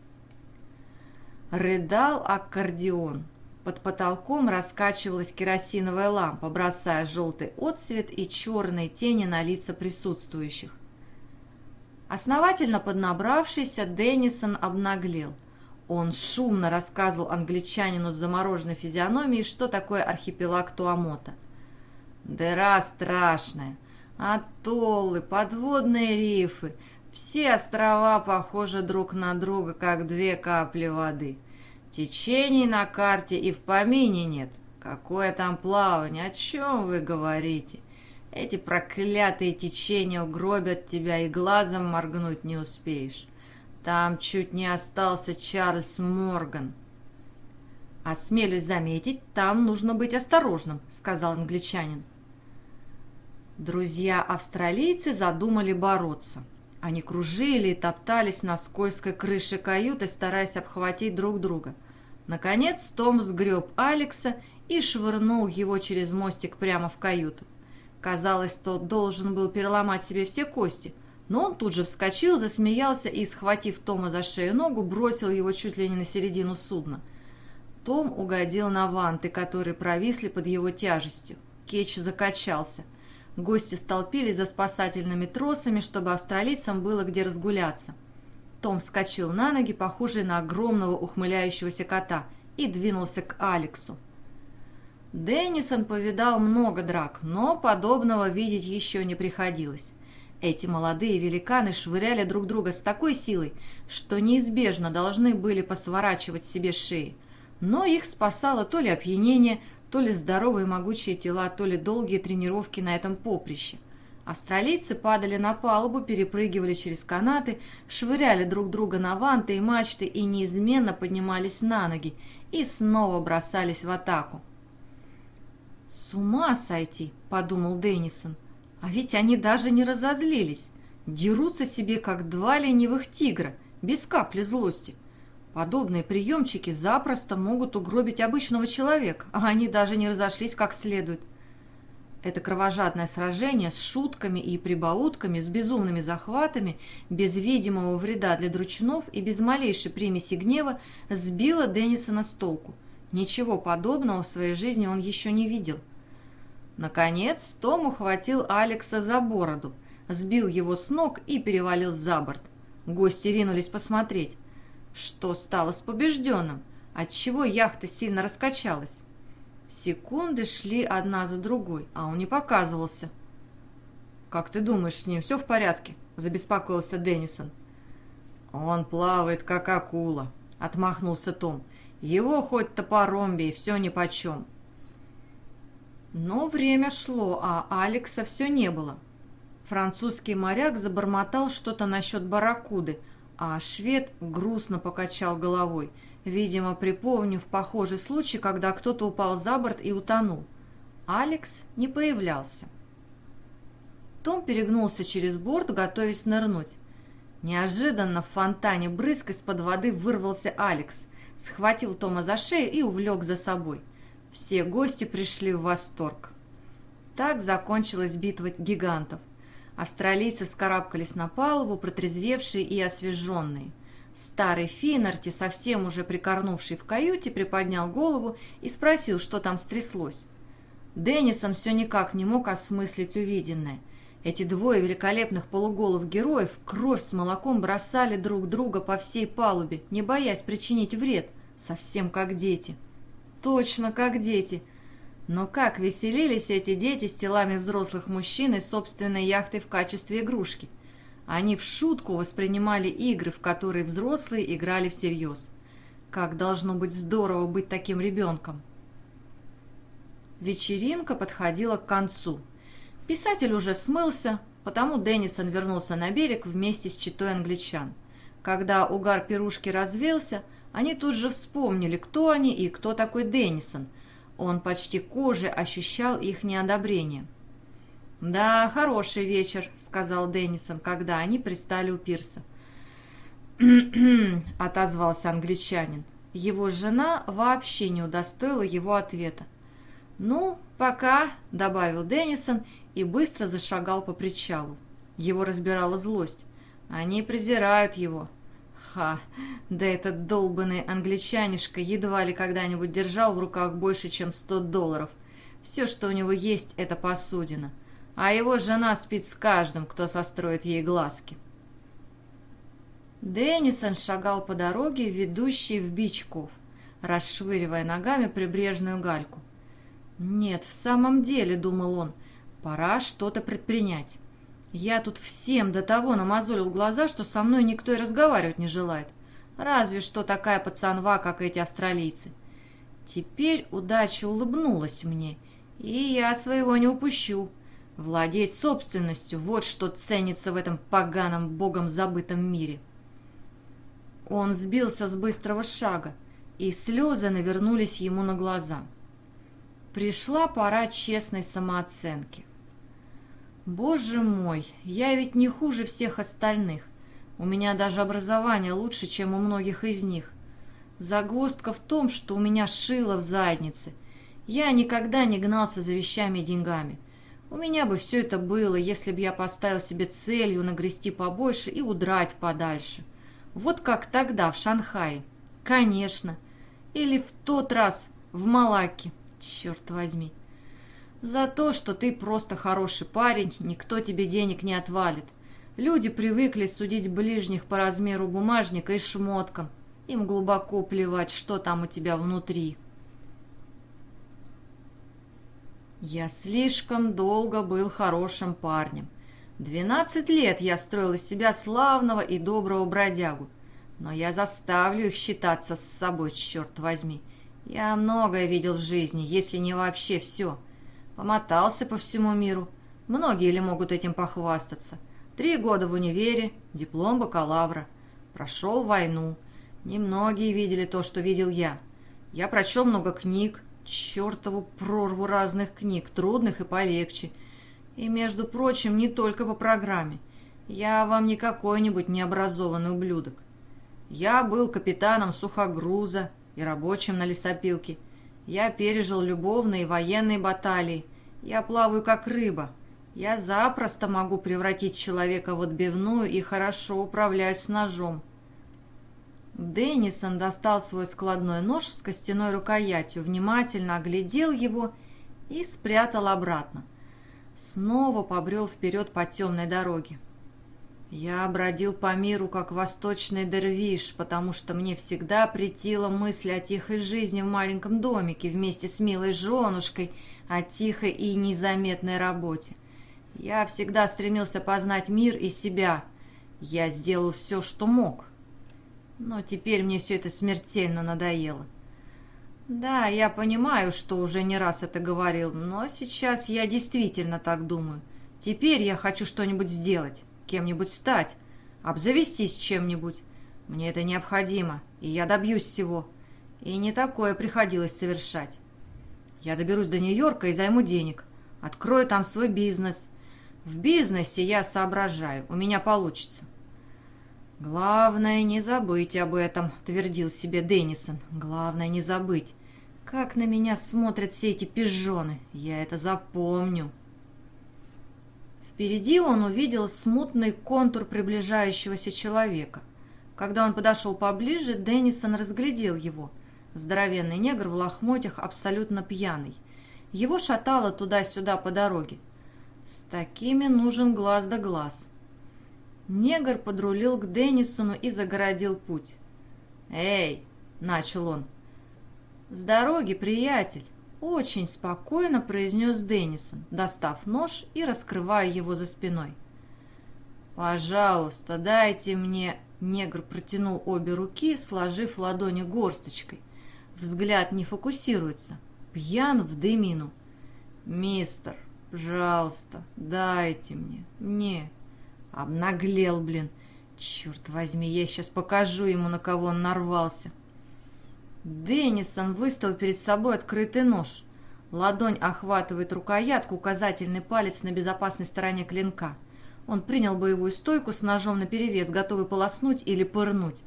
Рыдал аккордеон. Под потолком раскачивалась керосиновая лампа, бросая желтый отсвет и черные тени на лица присутствующих. Основательно поднабравшийся, Деннисон обнаглел – он шумно рассказывал англичанину с замороженной физиономией, что такое архипелаг Туамота. Дыра страшная. Атоллы, подводные рифы. Все острова похожи друг на друга, как две капли воды. Течений на карте и в помине нет. Какое там плавание? О чем вы говорите? Эти проклятые течения угробят тебя, и глазом моргнуть не успеешь. Там чуть не остался Чарльз Морган. «Осмелюсь заметить, там нужно быть осторожным», — сказал англичанин. Друзья-австралийцы задумали бороться. Они кружили и топтались на скользкой крыше каюты, стараясь обхватить друг друга. Наконец Том сгреб Алекса и швырнул его через мостик прямо в каюту. Казалось, тот должен был переломать себе все кости — но он тут же вскочил, засмеялся и, схватив Тома за шею ногу, бросил его чуть ли не на середину судна. Том угодил на ванты, которые провисли под его тяжестью. Кетч закачался. Гости столпились за спасательными тросами, чтобы австралийцам было где разгуляться. Том вскочил на ноги, похожий на огромного ухмыляющегося кота, и двинулся к Алексу. Деннисон повидал много драк, но подобного видеть еще не приходилось. Эти молодые великаны швыряли друг друга с такой силой, что неизбежно должны были посворачивать себе шеи. Но их спасало то ли опьянение, то ли здоровые могучие тела, то ли долгие тренировки на этом поприще. Австралийцы падали на палубу, перепрыгивали через канаты, швыряли друг друга на ванты и мачты и неизменно поднимались на ноги и снова бросались в атаку. «С ума сойти!» — подумал Деннисон. «А ведь они даже не разозлились. Дерутся себе, как два ленивых тигра, без капли злости. Подобные приемчики запросто могут угробить обычного человека, а они даже не разошлись как следует. Это кровожадное сражение с шутками и прибаутками, с безумными захватами, без видимого вреда для дручунов и без малейшей примеси гнева сбило Деннисона с толку. Ничего подобного в своей жизни он еще не видел. Наконец, Том ухватил Алекса за бороду, сбил его с ног и перевалил за борт. Гости ринулись посмотреть. Что стало с побежденным? Отчего яхта сильно раскачалась? Секунды шли одна за другой, а он не показывался. «Как ты думаешь, с ним все в порядке?» – забеспокоился Деннисон. «Он плавает, как акула», – отмахнулся Том. «Его хоть топором бей, все нипочем». Но время шло, а Алекса все не было. Французский моряк забормотал что-то насчет барракуды – а швед грустно покачал головой, видимо, припомнив похожий случай, когда кто-то упал за борт и утонул. Алекс не появлялся. Том перегнулся через борт, готовясь нырнуть. Неожиданно в фонтане брызг из-под воды вырвался Алекс, схватил Тома за шею и увлек за собой. Все гости пришли в восторг. Так закончилась битва гигантов – Австралийцы вскарабкались на палубу, протрезвевшие и освеженные. Старый Финнерти, совсем уже прикорнувший в каюте, приподнял голову и спросил, что там стряслось. Деннисон все никак не мог осмыслить увиденное. Эти двое великолепных полуголов героев кровь с молоком бросали друг друга по всей палубе, не боясь причинить вред, совсем как дети. Точно как дети — но как веселились эти дети с телами взрослых мужчин и собственной яхтой в качестве игрушки. Они в шутку воспринимали игры, в которые взрослые играли всерьез. Как должно быть здорово быть таким ребенком. Вечеринка подходила к концу. Писатель уже смылся, потому Деннисон вернулся на берег вместе с читой англичан. Когда угар пирушки развелся, они тут же вспомнили, кто они и кто такой Деннисон – он почти кожей ощущал их неодобрение. «Да, хороший вечер», — сказал Деннисон, когда они пристали у пирса. отозвался англичанин. Его жена вообще не удостоила его ответа. «Ну, пока», — добавил Деннисон и быстро зашагал по причалу. Его разбирала злость. Они презирают его, Ха! Да этот долбанный англичанишка едва ли когда-нибудь держал в руках больше, чем сто долларов. Все, что у него есть, это посудина. А его жена спит с каждым, кто состроит ей глазки. Деннисон шагал по дороге, ведущей в Бичков, расшвыривая ногами прибрежную гальку. «Нет, в самом деле», — думал он, — «пора что-то предпринять». Я тут всем до того намазолил глаза, что со мной никто и разговаривать не желает. Разве что такая пацанва, как эти австралийцы. Теперь удача улыбнулась мне, и я своего не упущу. Владеть собственностью – вот что ценится в этом поганом, богом забытом мире. Он сбился с быстрого шага, и слезы навернулись ему на глаза. Пришла пора честной самооценки. Боже мой, я ведь не хуже всех остальных. У меня даже образование лучше, чем у многих из них. Загвоздка в том, что у меня шило в заднице. Я никогда не гнался за вещами и деньгами. У меня бы все это было, если бы я поставил себе целью нагрести побольше и удрать подальше. Вот как тогда, в Шанхае. Конечно. Или в тот раз в Малакке. Черт возьми. За то, что ты просто хороший парень, никто тебе денег не отвалит. Люди привыкли судить ближних по размеру бумажника и шмоткам. Им глубоко плевать, что там у тебя внутри. Я слишком долго был хорошим парнем. Двенадцать лет я строил из себя славного и доброго бродягу. Но я заставлю их считаться с собой, черт возьми. Я многое видел в жизни, если не вообще все. Помотался по всему миру. Многие ли могут этим похвастаться? Три года в универе, диплом бакалавра. Прошел войну. Немногие видели то, что видел я. Я прочел много книг, чертову прорву разных книг, трудных и полегче. И, между прочим, не только по программе. Я вам не какой-нибудь необразованный ублюдок. Я был капитаном сухогруза и рабочим на лесопилке. Я пережил любовные и военные баталии. Я плаваю как рыба. Я запросто могу превратить человека в отбивную и хорошо управляюсь ножом. Деннисон достал свой складной нож с костяной рукоятью, внимательно оглядел его и спрятал обратно. Снова побрел вперед по темной дороге. Я бродил по миру, как восточный дервиш, потому что мне всегда претила мысль о тихой жизни в маленьком домике вместе с милой женушкой, о тихой и незаметной работе. Я всегда стремился познать мир и себя. Я сделал все, что мог. Но теперь мне все это смертельно надоело. Да, я понимаю, что уже не раз это говорил, но сейчас я действительно так думаю. Теперь я хочу что-нибудь сделать, кем-нибудь стать, обзавестись чем-нибудь. Мне это необходимо, и я добьюсь всего. И не такое приходилось совершать. Я доберусь до Нью-Йорка и займу денег. Открою там свой бизнес. В бизнесе я соображаю, у меня получится. «Главное не забыть об этом», — твердил себе Деннисон. «Главное не забыть. Как на меня смотрят все эти пижоны. Я это запомню». Впереди он увидел смутный контур приближающегося человека. Когда он подошел поближе, Деннисон разглядел его. Здоровенный негр в лохмотьях, абсолютно пьяный. Его шатало туда-сюда по дороге. С такими нужен глаз да глаз. Негр подрулил к Деннисону и загородил путь. «Эй!» — начал он. «С дороги, приятель!» — очень спокойно произнес Деннисон, достав нож и раскрывая его за спиной. «Пожалуйста, дайте мне...» Негр протянул обе руки, сложив ладони горсточкой. Взгляд не фокусируется. Пьян в дымину. «Мистер, пожалуйста, дайте мне, мне, Обнаглел, блин. Черт возьми, я сейчас покажу ему, на кого он нарвался. Деннисон выставил перед собой открытый нож. Ладонь охватывает рукоятку, указательный палец на безопасной стороне клинка. Он принял боевую стойку с ножом наперевес, готовый полоснуть или пырнуть.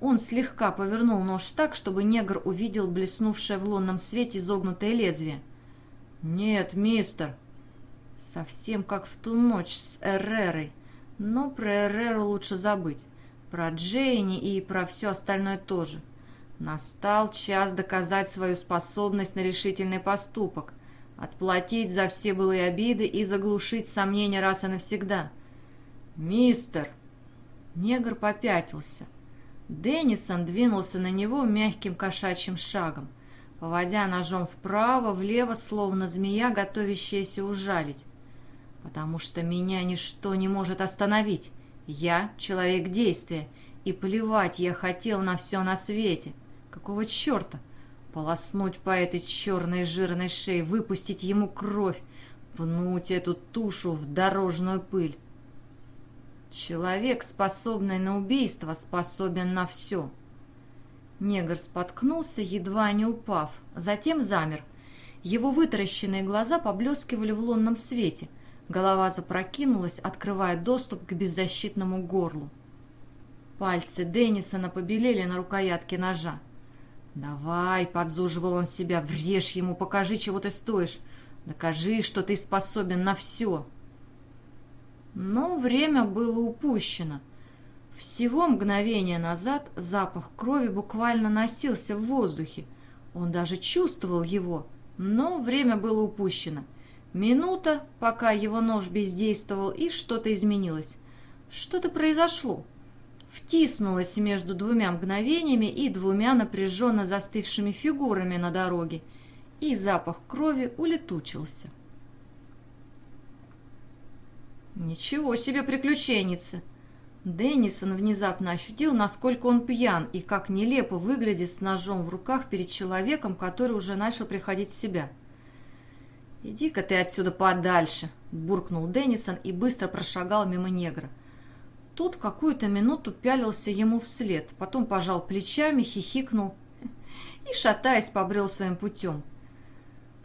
Он слегка повернул нож так, чтобы негр увидел блеснувшее в лунном свете изогнутое лезвие. «Нет, мистер!» Совсем как в ту ночь с Эррерой. Но про Эреру лучше забыть. Про Джейни и про все остальное тоже. Настал час доказать свою способность на решительный поступок, отплатить за все былые обиды и заглушить сомнения раз и навсегда. «Мистер!» Негр попятился. Деннисон двинулся на него мягким кошачьим шагом, поводя ножом вправо, влево, словно змея, готовящаяся ужалить потому что меня ничто не может остановить. Я человек действия, и плевать я хотел на все на свете. Какого черта? Полоснуть по этой черной жирной шее, выпустить ему кровь, пнуть эту тушу в дорожную пыль. Человек, способный на убийство, способен на все. Негр споткнулся, едва не упав, затем замер. Его вытаращенные глаза поблескивали в лунном свете — Голова запрокинулась, открывая доступ к беззащитному горлу. Пальцы Деннисона побелели на рукоятке ножа. «Давай», — подзуживал он себя, — «врежь ему, покажи, чего ты стоишь. Докажи, что ты способен на все». Но время было упущено. Всего мгновение назад запах крови буквально носился в воздухе. Он даже чувствовал его, но время было упущено. Минута, пока его нож бездействовал, и что-то изменилось. Что-то произошло. Втиснулось между двумя мгновениями и двумя напряженно застывшими фигурами на дороге, и запах крови улетучился. Ничего себе приключенница! Деннисон внезапно ощутил, насколько он пьян и как нелепо выглядит с ножом в руках перед человеком, который уже начал приходить в себя. «Иди-ка ты отсюда подальше!» – буркнул Деннисон и быстро прошагал мимо негра. Тот какую-то минуту пялился ему вслед, потом пожал плечами, хихикнул и, шатаясь, побрел своим путем.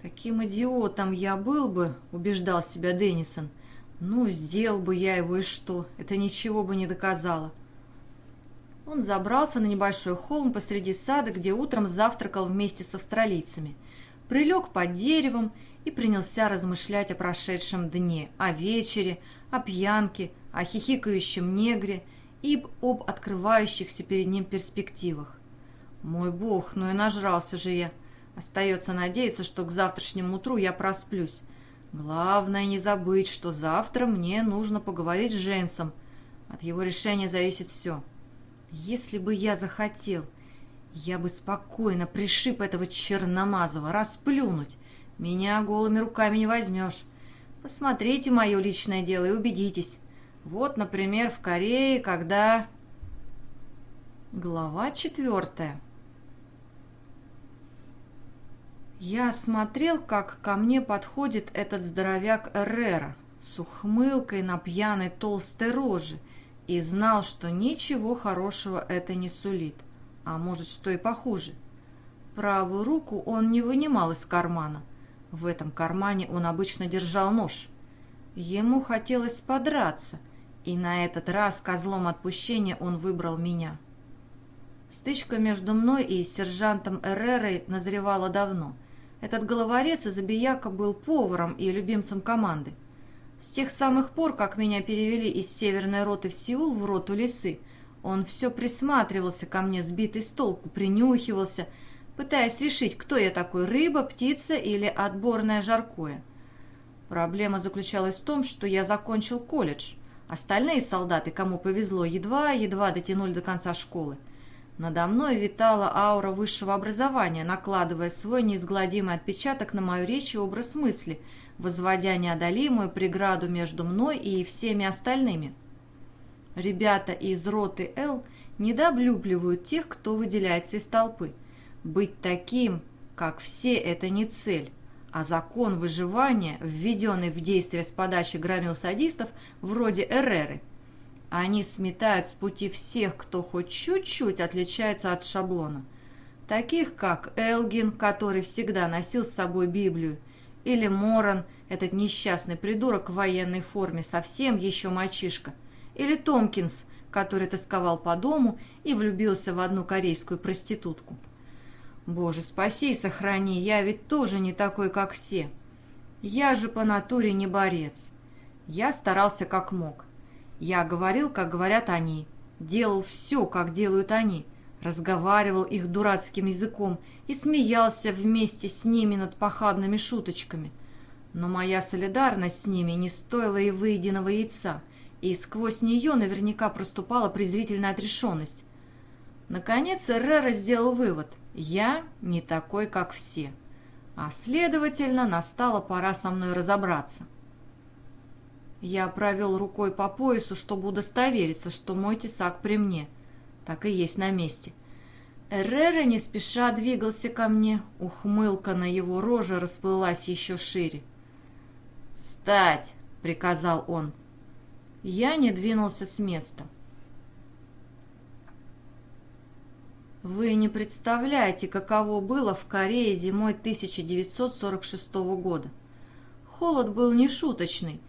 «Каким идиотом я был бы!» – убеждал себя Деннисон – ну, сделал бы я его и что? Это ничего бы не доказало. Он забрался на небольшой холм посреди сада, где утром завтракал вместе с австралийцами. Прилег под деревом и принялся размышлять о прошедшем дне, о вечере, о пьянке, о хихикающем негре и об открывающихся перед ним перспективах. Мой бог, ну и нажрался же я. Остается надеяться, что к завтрашнему утру я просплюсь. Главное не забыть, что завтра мне нужно поговорить с Джеймсом. От его решения зависит все. Если бы я захотел, я бы спокойно пришиб этого черномазого, расплюнуть. Меня голыми руками не возьмешь. Посмотрите мое личное дело и убедитесь. Вот, например, в Корее, когда... Глава четвертая. Я смотрел, как ко мне подходит этот здоровяк Эррера с ухмылкой на пьяной толстой роже и знал, что ничего хорошего это не сулит, а может, что и похуже. Правую руку он не вынимал из кармана. В этом кармане он обычно держал нож. Ему хотелось подраться, и на этот раз козлом отпущения он выбрал меня. Стычка между мной и сержантом Эррерой назревала давно — этот головорез из Абияка был поваром и любимцем команды. С тех самых пор, как меня перевели из северной роты в Сеул в роту лесы, он все присматривался ко мне, сбитый с толку, принюхивался, пытаясь решить, кто я такой, рыба, птица или отборное жаркое. Проблема заключалась в том, что я закончил колледж. Остальные солдаты, кому повезло, едва-едва дотянули до конца школы. Надо мной витала аура высшего образования, накладывая свой неизгладимый отпечаток на мою речь и образ мысли, возводя неодолимую преграду между мной и всеми остальными. Ребята из роты «Л» недоблюбливают тех, кто выделяется из толпы. Быть таким, как все, это не цель, а закон выживания, введенный в действие с подачи громил-садистов, вроде Эреры – они сметают с пути всех, кто хоть чуть-чуть отличается от шаблона. Таких, как Элгин, который всегда носил с собой Библию, или Моран, этот несчастный придурок в военной форме, совсем еще мальчишка, или Томкинс, который тосковал по дому и влюбился в одну корейскую проститутку. Боже, спаси и сохрани, я ведь тоже не такой, как все. Я же по натуре не борец. Я старался как мог. Я говорил, как говорят они, делал все, как делают они, разговаривал их дурацким языком и смеялся вместе с ними над похабными шуточками. Но моя солидарность с ними не стоила и выеденного яйца, и сквозь нее наверняка проступала презрительная отрешенность. Наконец Эррера сделал вывод «Я не такой, как все». А следовательно, настала пора со мной разобраться. Я провел рукой по поясу, чтобы удостовериться, что мой тесак при мне. Так и есть на месте. Эррера не спеша двигался ко мне, ухмылка на его роже расплылась еще шире. «Встать!» — приказал он. Я не двинулся с места. Вы не представляете, каково было в Корее зимой 1946 года. Холод был нешуточный,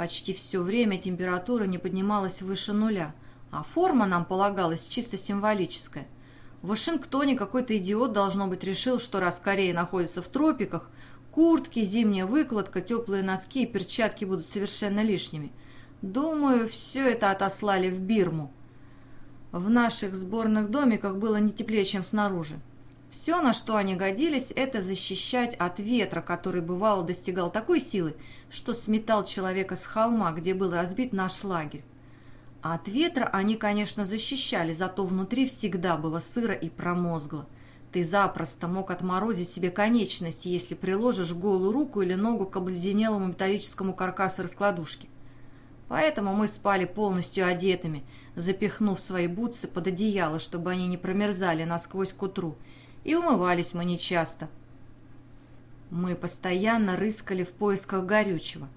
Почти все время температура не поднималась выше нуля, а форма нам полагалась чисто символическая. В Вашингтоне какой-то идиот, должно быть, решил, что раз Корея находится в тропиках, куртки, зимняя выкладка, теплые носки и перчатки будут совершенно лишними. Думаю, все это отослали в Бирму. В наших сборных домиках было не теплее, чем снаружи. Все, на что они годились, это защищать от ветра, который бывало достигал такой силы, что сметал человека с холма, где был разбит наш лагерь. От ветра они, конечно, защищали, зато внутри всегда было сыро и промозгло. Ты запросто мог отморозить себе конечности, если приложишь голую руку или ногу к обледенелому металлическому каркасу раскладушки. Поэтому мы спали полностью одетыми, запихнув свои бутсы под одеяло, чтобы они не промерзали насквозь к утру, и умывались мы нечасто. Мы постоянно рыскали в поисках горючего.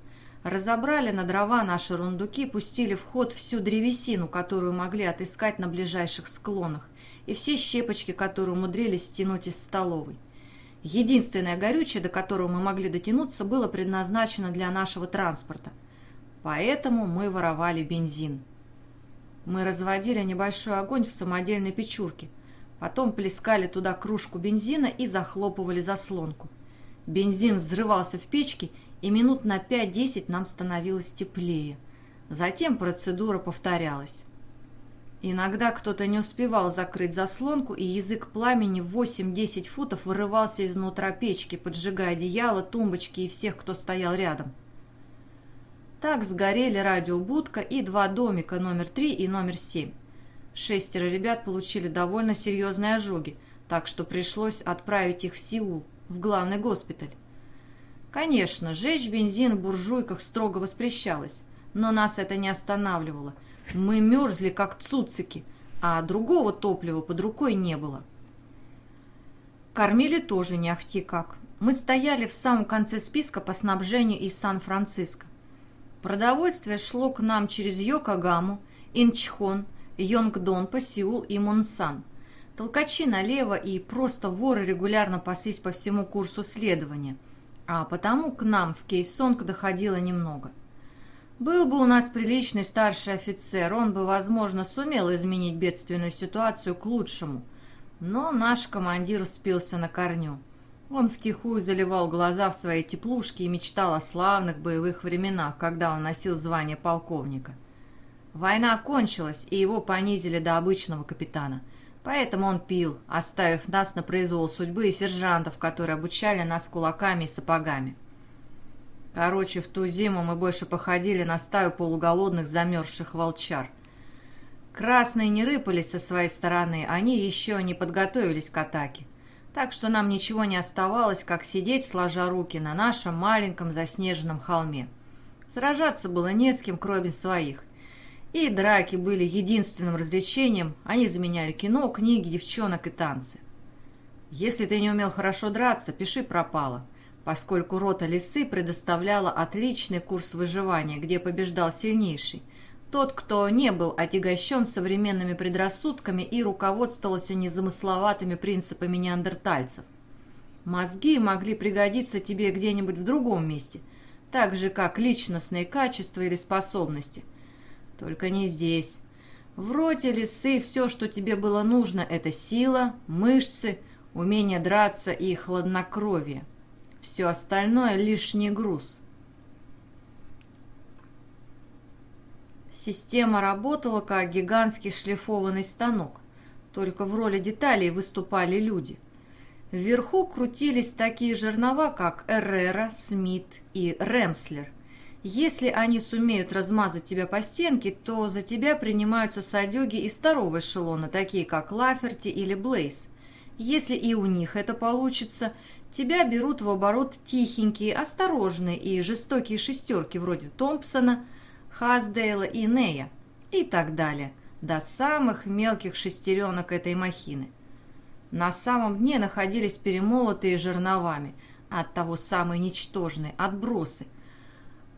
Разобрали на дрова наши рундуки, пустили в ход всю древесину, которую могли отыскать на ближайших склонах, и все щепочки, которые умудрились стянуть из столовой. Единственное горючее, до которого мы могли дотянуться, было предназначено для нашего транспорта. Поэтому мы воровали бензин. Мы разводили небольшой огонь в самодельной печурке. Потом плескали туда кружку бензина и захлопывали заслонку. Бензин взрывался в печке, и минут на 5-10 нам становилось теплее. Затем процедура повторялась. Иногда кто-то не успевал закрыть заслонку, и язык пламени в 8-10 футов вырывался изнутра печки, поджигая одеяло, тумбочки и всех, кто стоял рядом. Так сгорели радиобудка и два домика, номер 3 и номер 7. Шестеро ребят получили довольно серьезные ожоги, так что пришлось отправить их в Сеул, в главный госпиталь. Конечно, жечь бензин в буржуйках строго воспрещалось, но нас это не останавливало – мы мерзли, как цуцики, а другого топлива под рукой не было. Кормили тоже не ахти как. Мы стояли в самом конце списка по снабжению из Сан-Франциско. Продовольствие шло к нам через Йокогаму, Инчхон, Йонгдонпа, Сеул и Монсан. Толкачи налево и просто воры регулярно паслись по всему курсу следования, а потому к нам в Кейсонг доходило немного – был бы у нас приличный старший офицер, он бы, возможно, сумел изменить бедственную ситуацию к лучшему. Но наш командир спился на корню. Он втихую заливал глаза в свои теплушки и мечтал о славных боевых временах, когда он носил звание полковника. Война кончилась, и его понизили до обычного капитана. Поэтому он пил, оставив нас на произвол судьбы и сержантов, которые обучали нас кулаками и сапогами. Короче, в ту зиму мы больше походили на стаю полуголодных замерзших волчар. Красные не рыпались со своей стороны, они еще не подготовились к атаке. Так что нам ничего не оставалось, как сидеть, сложа руки на нашем маленьком заснеженном холме. Сражаться было не с кем, кроме своих. И драки были единственным развлечением, они заменяли кино, книги, девчонок и танцы. Если ты не умел хорошо драться, пиши пропало поскольку рота лисы предоставляла отличный курс выживания, где побеждал сильнейший. Тот, кто не был отягощен современными предрассудками и руководствовался незамысловатыми принципами неандертальцев. Мозги могли пригодиться тебе где-нибудь в другом месте, так же, как личностные качества или способности. Только не здесь. В роте лисы все, что тебе было нужно, это сила, мышцы, умение драться и хладнокровие. Все остальное — лишний груз. Система работала как гигантский шлифованный станок, только в роли деталей выступали люди. Вверху крутились такие жернова, как Эррера, Смит и Ремслер. Если они сумеют размазать тебя по стенке, то за тебя принимаются садеги из второго эшелона, такие как Лаферти или Блейз. Если и у них это получится – Тебя берут в оборот тихенькие, осторожные и жестокие шестерки вроде Томпсона, Хаздейла и Нея и так далее, до самых мелких шестеренок этой махины. На самом дне находились перемолотые жерновами, от того самые ничтожные, отбросы.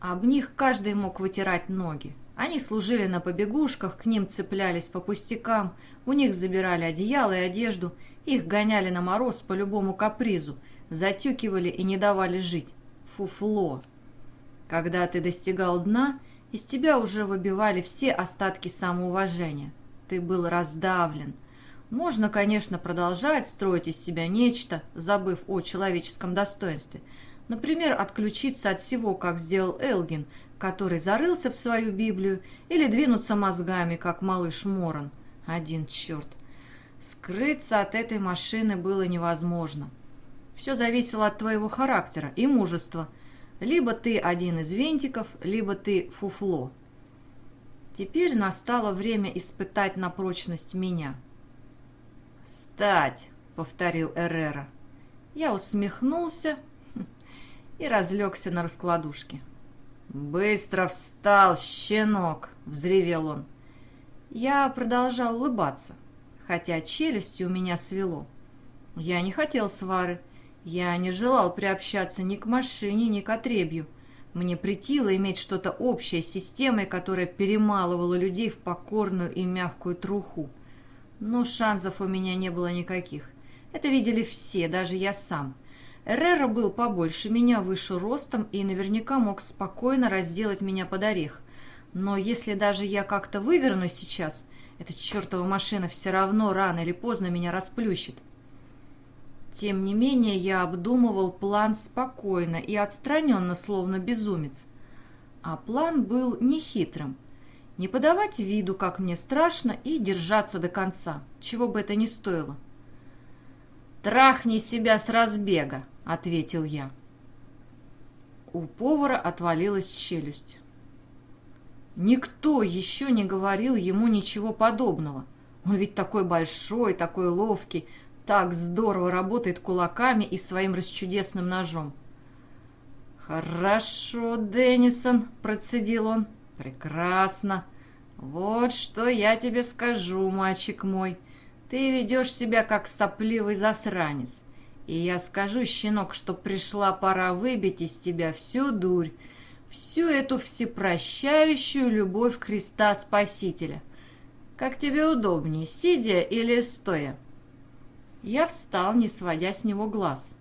Об них каждый мог вытирать ноги. Они служили на побегушках, к ним цеплялись по пустякам, у них забирали одеяло и одежду, их гоняли на мороз по любому капризу – затюкивали и не давали жить. Фуфло. Когда ты достигал дна, из тебя уже выбивали все остатки самоуважения. Ты был раздавлен. Можно, конечно, продолжать строить из себя нечто, забыв о человеческом достоинстве. Например, отключиться от всего, как сделал Элгин, который зарылся в свою Библию, или двинуться мозгами, как малыш Моран. Один черт. Скрыться от этой машины было невозможно. Все зависело от твоего характера и мужества. Либо ты один из винтиков, либо ты фуфло. Теперь настало время испытать на прочность меня. «Встать!» — повторил Эррера. Я усмехнулся и разлегся на раскладушке. «Быстро встал, щенок!» — взревел он. Я продолжал улыбаться, хотя челюсти у меня свело. Я не хотел свары. Я не желал приобщаться ни к машине, ни к отребью. Мне притило иметь что-то общее с системой, которая перемалывала людей в покорную и мягкую труху. Но шансов у меня не было никаких. Это видели все, даже я сам. Эррера был побольше меня, выше ростом и наверняка мог спокойно разделать меня под орех. Но если даже я как-то вывернусь сейчас, эта чертова машина все равно рано или поздно меня расплющит. Тем не менее, я обдумывал план спокойно и отстраненно, словно безумец. А план был нехитрым. Не подавать виду, как мне страшно, и держаться до конца, чего бы это ни стоило. «Трахни себя с разбега», — ответил я. У повара отвалилась челюсть. Никто еще не говорил ему ничего подобного. Он ведь такой большой, такой ловкий, так здорово работает кулаками и своим расчудесным ножом. «Хорошо, Деннисон», — процедил он. «Прекрасно. Вот что я тебе скажу, мальчик мой. Ты ведешь себя как сопливый засранец. И я скажу, щенок, что пришла пора выбить из тебя всю дурь, всю эту всепрощающую любовь Христа Спасителя. Как тебе удобнее, сидя или стоя?» Я встал, не сводя с него глаз.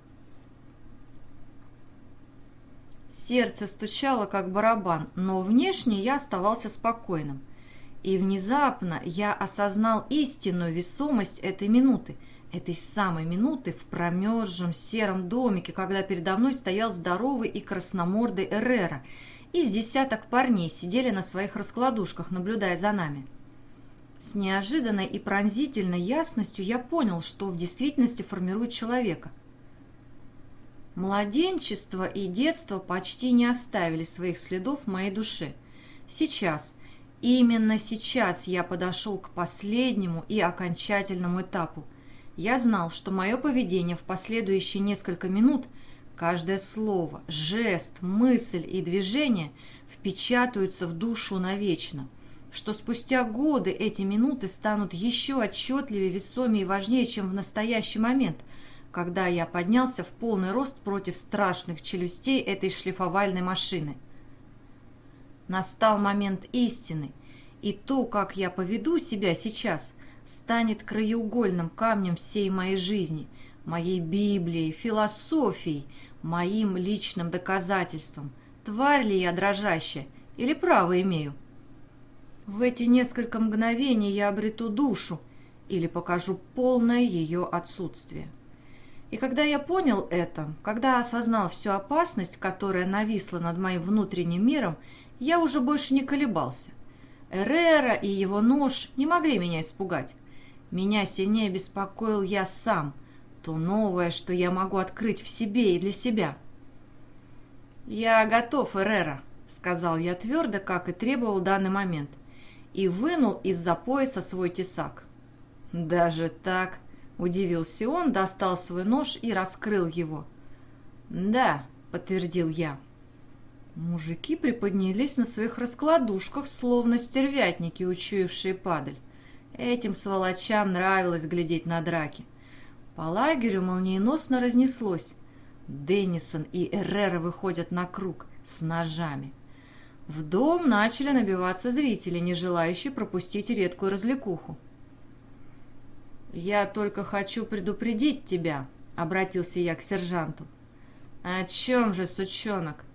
Сердце стучало, как барабан, но внешне я оставался спокойным – и внезапно я осознал истинную весомость этой минуты, этой самой минуты в промерзшем сером домике, когда передо мной стоял здоровый и красномордый Эррера, и с десяток парней сидели на своих раскладушках, наблюдая за нами. С неожиданной и пронзительной ясностью я понял, что в действительности формирует человека. Младенчество и детство почти не оставили своих следов в моей душе. Сейчас – Именно сейчас я подошел к последнему и окончательному этапу. Я знал, что мое поведение в последующие несколько минут, каждое слово, жест, мысль и движение впечатаются в душу навечно, что спустя годы эти минуты станут еще отчетливее, весомее и важнее, чем в настоящий момент, когда я поднялся в полный рост против страшных челюстей этой шлифовальной машины. Настал момент истины, и то, как я поведу себя сейчас, станет краеугольным камнем всей моей жизни, моей Библией, философией, моим личным доказательством. Тварь ли я дрожащая или право имею? В эти несколько мгновений я обрету душу или покажу полное ее отсутствие. И когда я понял это, когда осознал всю опасность, которая нависла над моим внутренним миром, я уже больше не колебался. Эррера и его нож не могли меня испугать. Меня сильнее беспокоил я сам, то новое, что я могу открыть в себе и для себя. «Я готов, Эррера», — сказал я твердо, как и требовал данный момент, и вынул из-за пояса свой тесак. «Даже так?» — удивился он, достал свой нож и раскрыл его. «Да», — подтвердил я. Мужики приподнялись на своих раскладушках, словно стервятники, учуявшие падаль. Этим сволочам нравилось глядеть на драки. По лагерю молниеносно разнеслось. Деннисон и Эррера выходят на круг с ножами. В дом начали набиваться зрители, не желающие пропустить редкую развлекуху. «Я только хочу предупредить тебя», — обратился я к сержанту. «О чем же, сучонок?»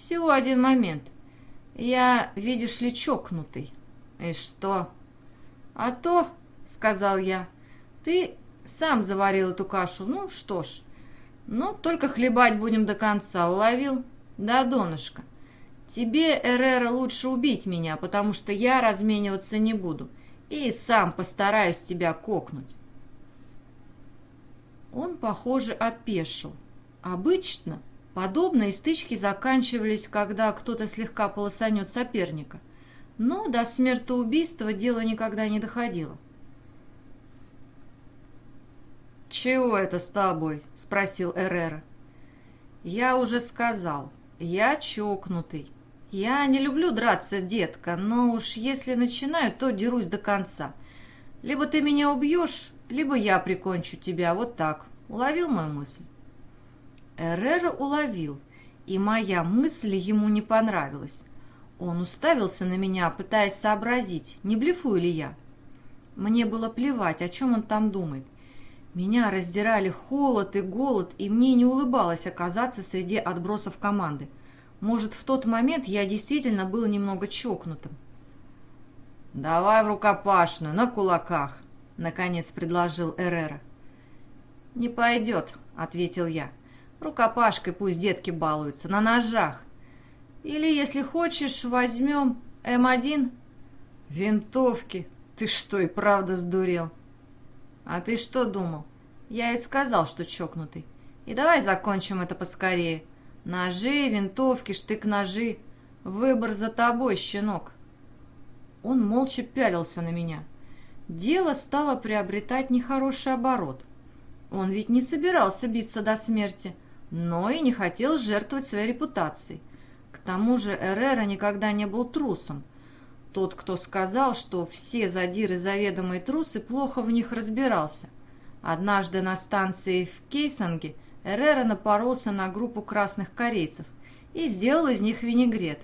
Всего один момент. Я, видишь ли, чокнутый. И что? А то, сказал я, ты сам заварил эту кашу. Ну что ж, ну только хлебать будем до конца. Уловил? Да, донышко. Тебе, Эрера, лучше убить меня, потому что я размениваться не буду. И сам постараюсь тебя кокнуть. Он, похоже, опешил. Обычно Подобные стычки заканчивались, когда кто-то слегка полосанет соперника. Но до смертоубийства дело никогда не доходило. «Чего это с тобой?» — спросил Эррера. «Я уже сказал, я чокнутый. Я не люблю драться, детка, но уж если начинаю, то дерусь до конца. Либо ты меня убьешь, либо я прикончу тебя, вот так. Уловил мою мысль?» Эррера уловил, и моя мысль ему не понравилась. Он уставился на меня, пытаясь сообразить, не блефую ли я. Мне было плевать, о чем он там думает. Меня раздирали холод и голод, и мне не улыбалось оказаться среди отбросов команды. Может, в тот момент я действительно был немного чокнутым. «Давай в рукопашную, на кулаках», — наконец предложил Эррера. «Не пойдет», — ответил я. «Рукопашкой пусть детки балуются, на ножах. Или, если хочешь, возьмем М1». «Винтовки? Ты что, и правда сдурел?» «А ты что думал? Я ведь сказал, что чокнутый. И давай закончим это поскорее. Ножи, винтовки, штык-ножи. Выбор за тобой, щенок». Он молча пялился на меня. Дело стало приобретать нехороший оборот. Он ведь не собирался биться до смерти, но и не хотел жертвовать своей репутацией. К тому же Эррера никогда не был трусом. Тот, кто сказал, что все задиры заведомые трусы, плохо в них разбирался. Однажды на станции в Кейсанге Эррера напоролся на группу красных корейцев и сделал из них винегрет.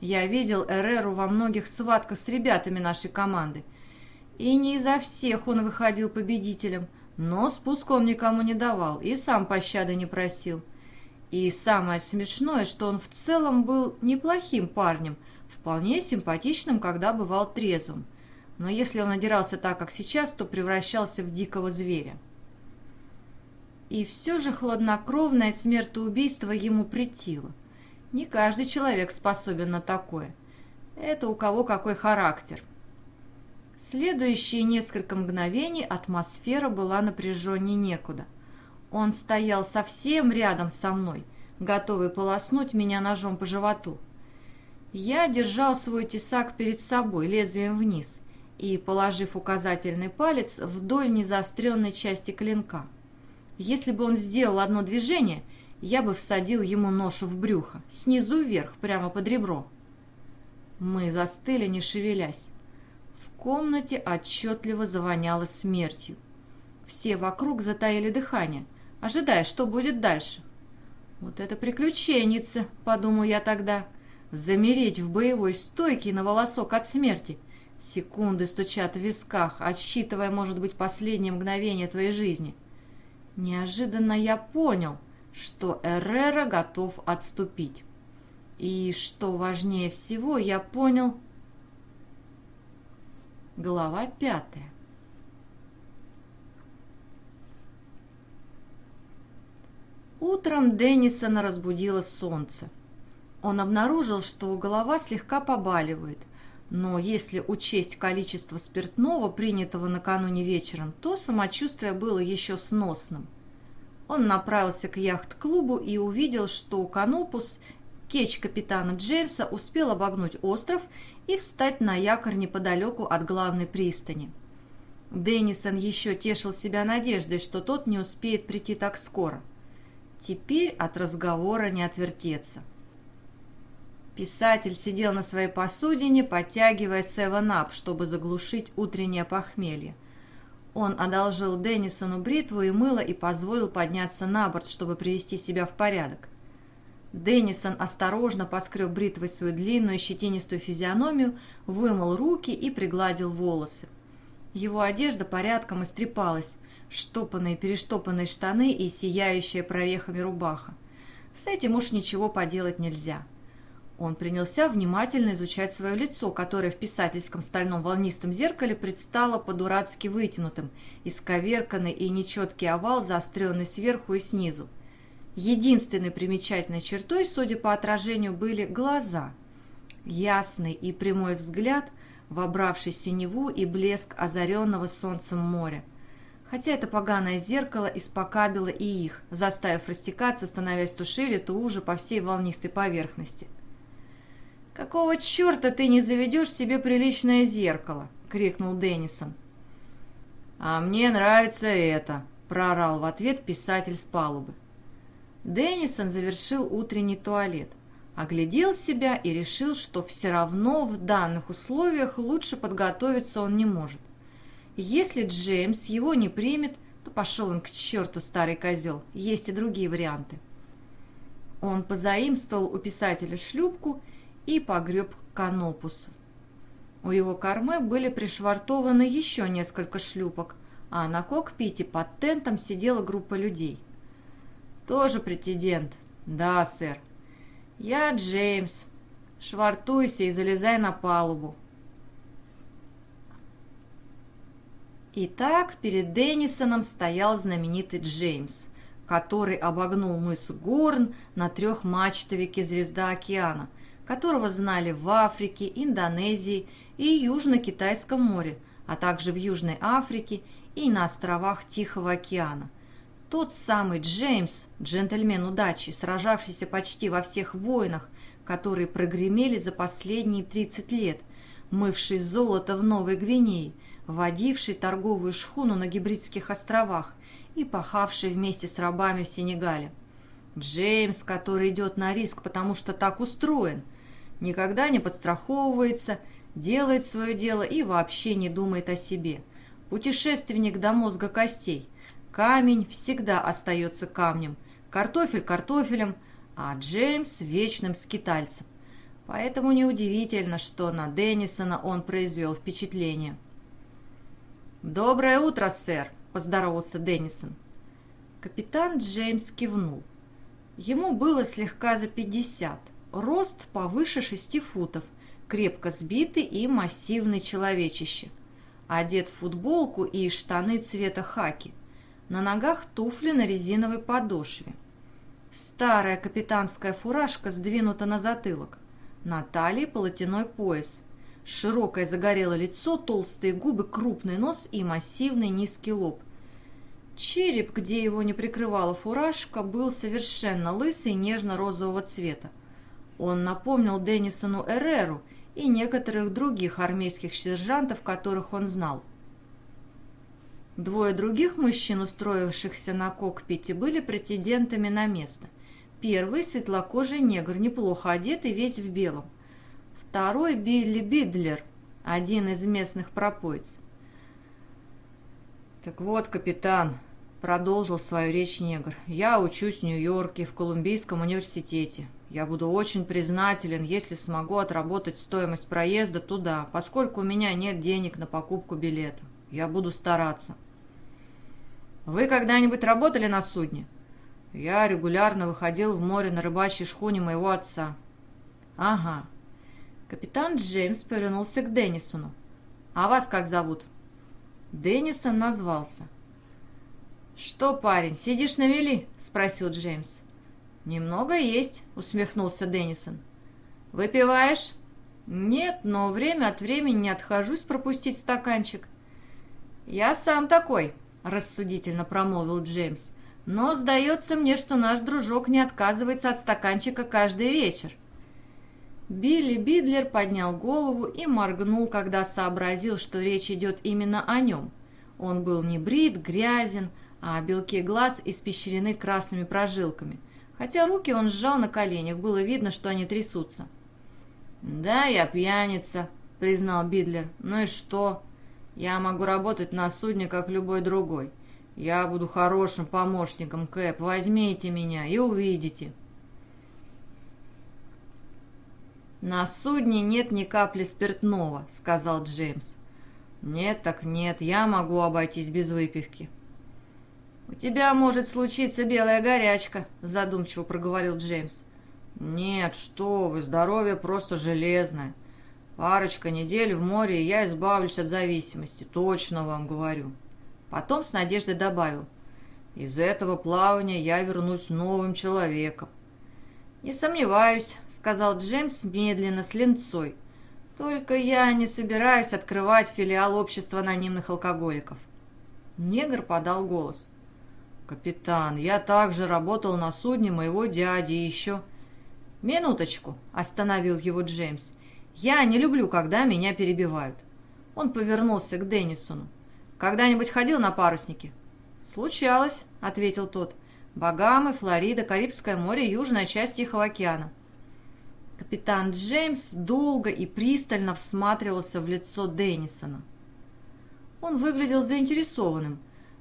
Я видел Эреру во многих схватках с ребятами нашей команды. И не изо всех он выходил победителем, но спуск он никому не давал и сам пощады не просил. И самое смешное, что он в целом был неплохим парнем, вполне симпатичным, когда бывал трезвым. Но если он одирался так, как сейчас, то превращался в дикого зверя. И все же хладнокровное смертоубийство ему претило. Не каждый человек способен на такое. Это у кого какой характер. Следующие несколько мгновений атмосфера была напряженней некуда. Он стоял совсем рядом со мной, готовый полоснуть меня ножом по животу. Я держал свой тесак перед собой, лезвием вниз, и, положив указательный палец вдоль незаостренной части клинка. Если бы он сделал одно движение, я бы всадил ему нож в брюхо, снизу вверх, прямо под ребро. Мы застыли, не шевелясь. В комнате отчетливо завоняло смертью. Все вокруг затаили дыхание, ожидая, что будет дальше. «Вот это приключенница!» — подумал я тогда замереть в боевой стойке на волосок от смерти. Секунды стучат в висках, отсчитывая, может быть, последнее мгновение твоей жизни. Неожиданно я понял, что Эррера готов отступить. И, что важнее всего, я понял... Глава пятая. Утром Деннисона разбудило солнце. Он обнаружил, что голова слегка побаливает, но если учесть количество спиртного, принятого накануне вечером, то самочувствие было еще сносным. Он направился к яхт-клубу и увидел, что Канопус, кеч капитана Джеймса, успел обогнуть остров и встать на якорь неподалеку от главной пристани. Деннисон еще тешил себя надеждой, что тот не успеет прийти так скоро. Теперь от разговора не отвертеться. Писатель сидел на своей посудине, потягивая севен-ап, чтобы заглушить утреннее похмелье. Он одолжил Деннисону бритву и мыло и позволил подняться на борт, чтобы привести себя в порядок. Деннисон осторожно поскреб бритвой свою длинную щетинистую физиономию, вымыл руки и пригладил волосы. Его одежда порядком истрепалась, штопанные перештопанные штаны и сияющая прорехами рубаха. С этим уж ничего поделать нельзя. Он принялся внимательно изучать свое лицо, которое в писательском стальном волнистом зеркале предстало по-дурацки вытянутым, исковерканный и нечеткий овал, заостренный сверху и снизу. Единственной примечательной чертой, судя по отражению, были глаза. Ясный и прямой взгляд, вобравший синеву и блеск озаренного солнцем моря. Хотя это поганое зеркало испокабило и их, заставив растекаться, становясь то шире, то уже по всей волнистой поверхности. «Какого черта ты не заведешь себе приличное зеркало?» — крикнул Деннисон. «А мне нравится это», — проорал в ответ писатель с палубы. Деннисон завершил утренний туалет, оглядел себя и решил, что все равно в данных условиях лучше подготовиться он не может. Если Джеймс его не примет, то пошел он к черту, старый козел, есть и другие варианты. Он позаимствовал у писателя шлюпку и погреб к канопусу. У его кормы были пришвартованы еще несколько шлюпок, а на кокпите под тентом сидела группа людей. «Тоже претендент?» «Да, сэр». «Я Джеймс. Швартуйся и залезай на палубу». Итак, перед Деннисоном стоял знаменитый Джеймс, который обогнул мыс Горн на трехмачтовике «Звезда океана», которого знали в Африке, Индонезии и Южно-Китайском море, а также в Южной Африке и на островах Тихого океана. Тот самый Джеймс, джентльмен удачи, сражавшийся почти во всех войнах, которые прогремели за последние 30 лет, мывший золото в Новой Гвинее, водивший торговую шхуну на Гибридских островах и пахавший вместе с рабами в Сенегале. Джеймс, который идет на риск, потому что так устроен, никогда не подстраховывается, делает свое дело и вообще не думает о себе. Путешественник до мозга костей. Камень всегда остается камнем, картофель картофелем, а Джеймс вечным скитальцем. Поэтому неудивительно, что на Деннисона он произвел впечатление. «Доброе утро, сэр!» – поздоровался Деннисон. Капитан Джеймс кивнул. Ему было слегка за пятьдесят, рост повыше шести футов, крепко сбитый и массивный человечище. Одет в футболку и штаны цвета хаки. На ногах туфли на резиновой подошве. Старая капитанская фуражка сдвинута на затылок. На талии полотяной пояс. Широкое загорелое лицо, толстые губы, крупный нос и массивный низкий лоб. Череп, где его не прикрывала фуражка, был совершенно лысый нежно-розового цвета. Он напомнил Деннисону Эреру и некоторых других армейских сержантов, которых он знал. Двое других мужчин, устроившихся на кокпите, были претендентами на место. Первый – светлокожий негр, неплохо одетый, весь в белом. Второй – Билли Бидлер, один из местных пропоиц. «Так вот, капитан», – продолжил свою речь негр, – «я учусь в Нью-Йорке, в Колумбийском университете. Я буду очень признателен, если смогу отработать стоимость проезда туда, поскольку у меня нет денег на покупку билета. Я буду стараться. Вы когда-нибудь работали на судне? Я регулярно выходил в море на рыбачьей шхуне моего отца. Ага. Капитан Джеймс повернулся к Деннисону. А вас как зовут? Деннисон назвался. «Что, парень, сидишь на мели?» – спросил Джеймс. «Немного есть», — усмехнулся Деннисон. «Выпиваешь?» «Нет, но время от времени не отхожусь пропустить стаканчик». «Я сам такой», — рассудительно промолвил Джеймс. «Но сдается мне, что наш дружок не отказывается от стаканчика каждый вечер». Билли Бидлер поднял голову и моргнул, когда сообразил, что речь идет именно о нем. Он был не брит, грязен, а белки глаз испещрены красными прожилками хотя руки он сжал на коленях, было видно, что они трясутся. «Да, я пьяница», — признал Бидлер. «Ну и что? Я могу работать на судне, как любой другой. Я буду хорошим помощником, Кэп. Возьмите меня и увидите». «На судне нет ни капли спиртного», — сказал Джеймс. «Нет, так нет, я могу обойтись без выпивки». «У тебя может случиться белая горячка», — задумчиво проговорил Джеймс. «Нет, что вы, здоровье просто железное. Парочка недель в море, и я избавлюсь от зависимости, точно вам говорю». Потом с надеждой добавил. «Из этого плавания я вернусь новым человеком». «Не сомневаюсь», — сказал Джеймс медленно с ленцой. «Только я не собираюсь открывать филиал общества анонимных алкоголиков». Негр подал голос. «Капитан, я также работал на судне моего дяди еще...» «Минуточку», — остановил его Джеймс. «Я не люблю, когда меня перебивают». Он повернулся к Деннисону. «Когда-нибудь ходил на паруснике?» «Случалось», — ответил тот. «Багамы, Флорида, Карибское море, южная часть Тихого океана». Капитан Джеймс долго и пристально всматривался в лицо Деннисона. Он выглядел заинтересованным,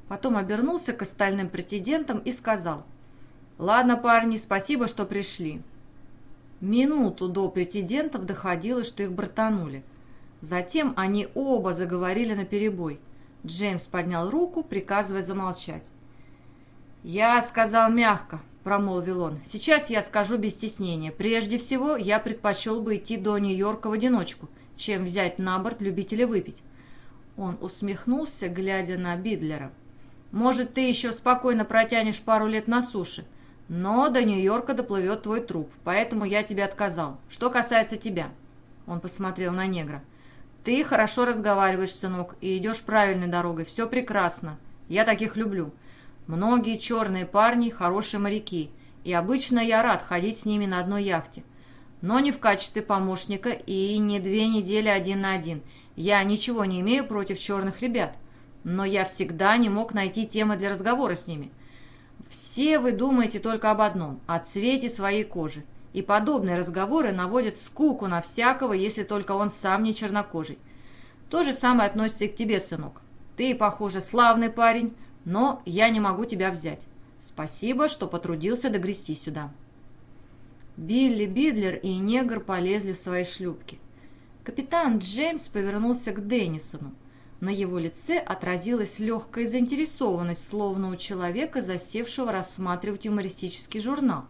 потом обернулся к остальным претендентам и сказал, «Ладно, парни, спасибо, что пришли». Минуту до претендентов доходило, что их братанули. Затем они оба заговорили наперебой. Джеймс поднял руку, приказывая замолчать. «Я сказал мягко», — промолвил он. «Сейчас я скажу без стеснения. Прежде всего, я предпочел бы идти до Нью-Йорка в одиночку, чем взять на борт любителя выпить». Он усмехнулся, глядя на Бидлера. «Может, ты еще спокойно протянешь пару лет на суше, но до Нью-Йорка доплывет твой труп, поэтому я тебе отказал. Что касается тебя...» Он посмотрел на негра. «Ты хорошо разговариваешь, сынок, и идешь правильной дорогой. Все прекрасно. Я таких люблю. Многие черные парни – хорошие моряки, и обычно я рад ходить с ними на одной яхте. Но не в качестве помощника и не две недели один на один. Я ничего не имею против черных ребят, но я всегда не мог найти темы для разговора с ними. Все вы думаете только об одном – о цвете своей кожи и подобные разговоры наводят скуку на всякого, если только он сам не чернокожий. То же самое относится и к тебе, сынок. Ты, похоже, славный парень, но я не могу тебя взять. Спасибо, что потрудился догрести сюда». Билли Бидлер и негр полезли в свои шлюпки. Капитан Джеймс повернулся к Деннисону. На его лице отразилась легкая заинтересованность, словно у человека, засевшего рассматривать юмористический журнал.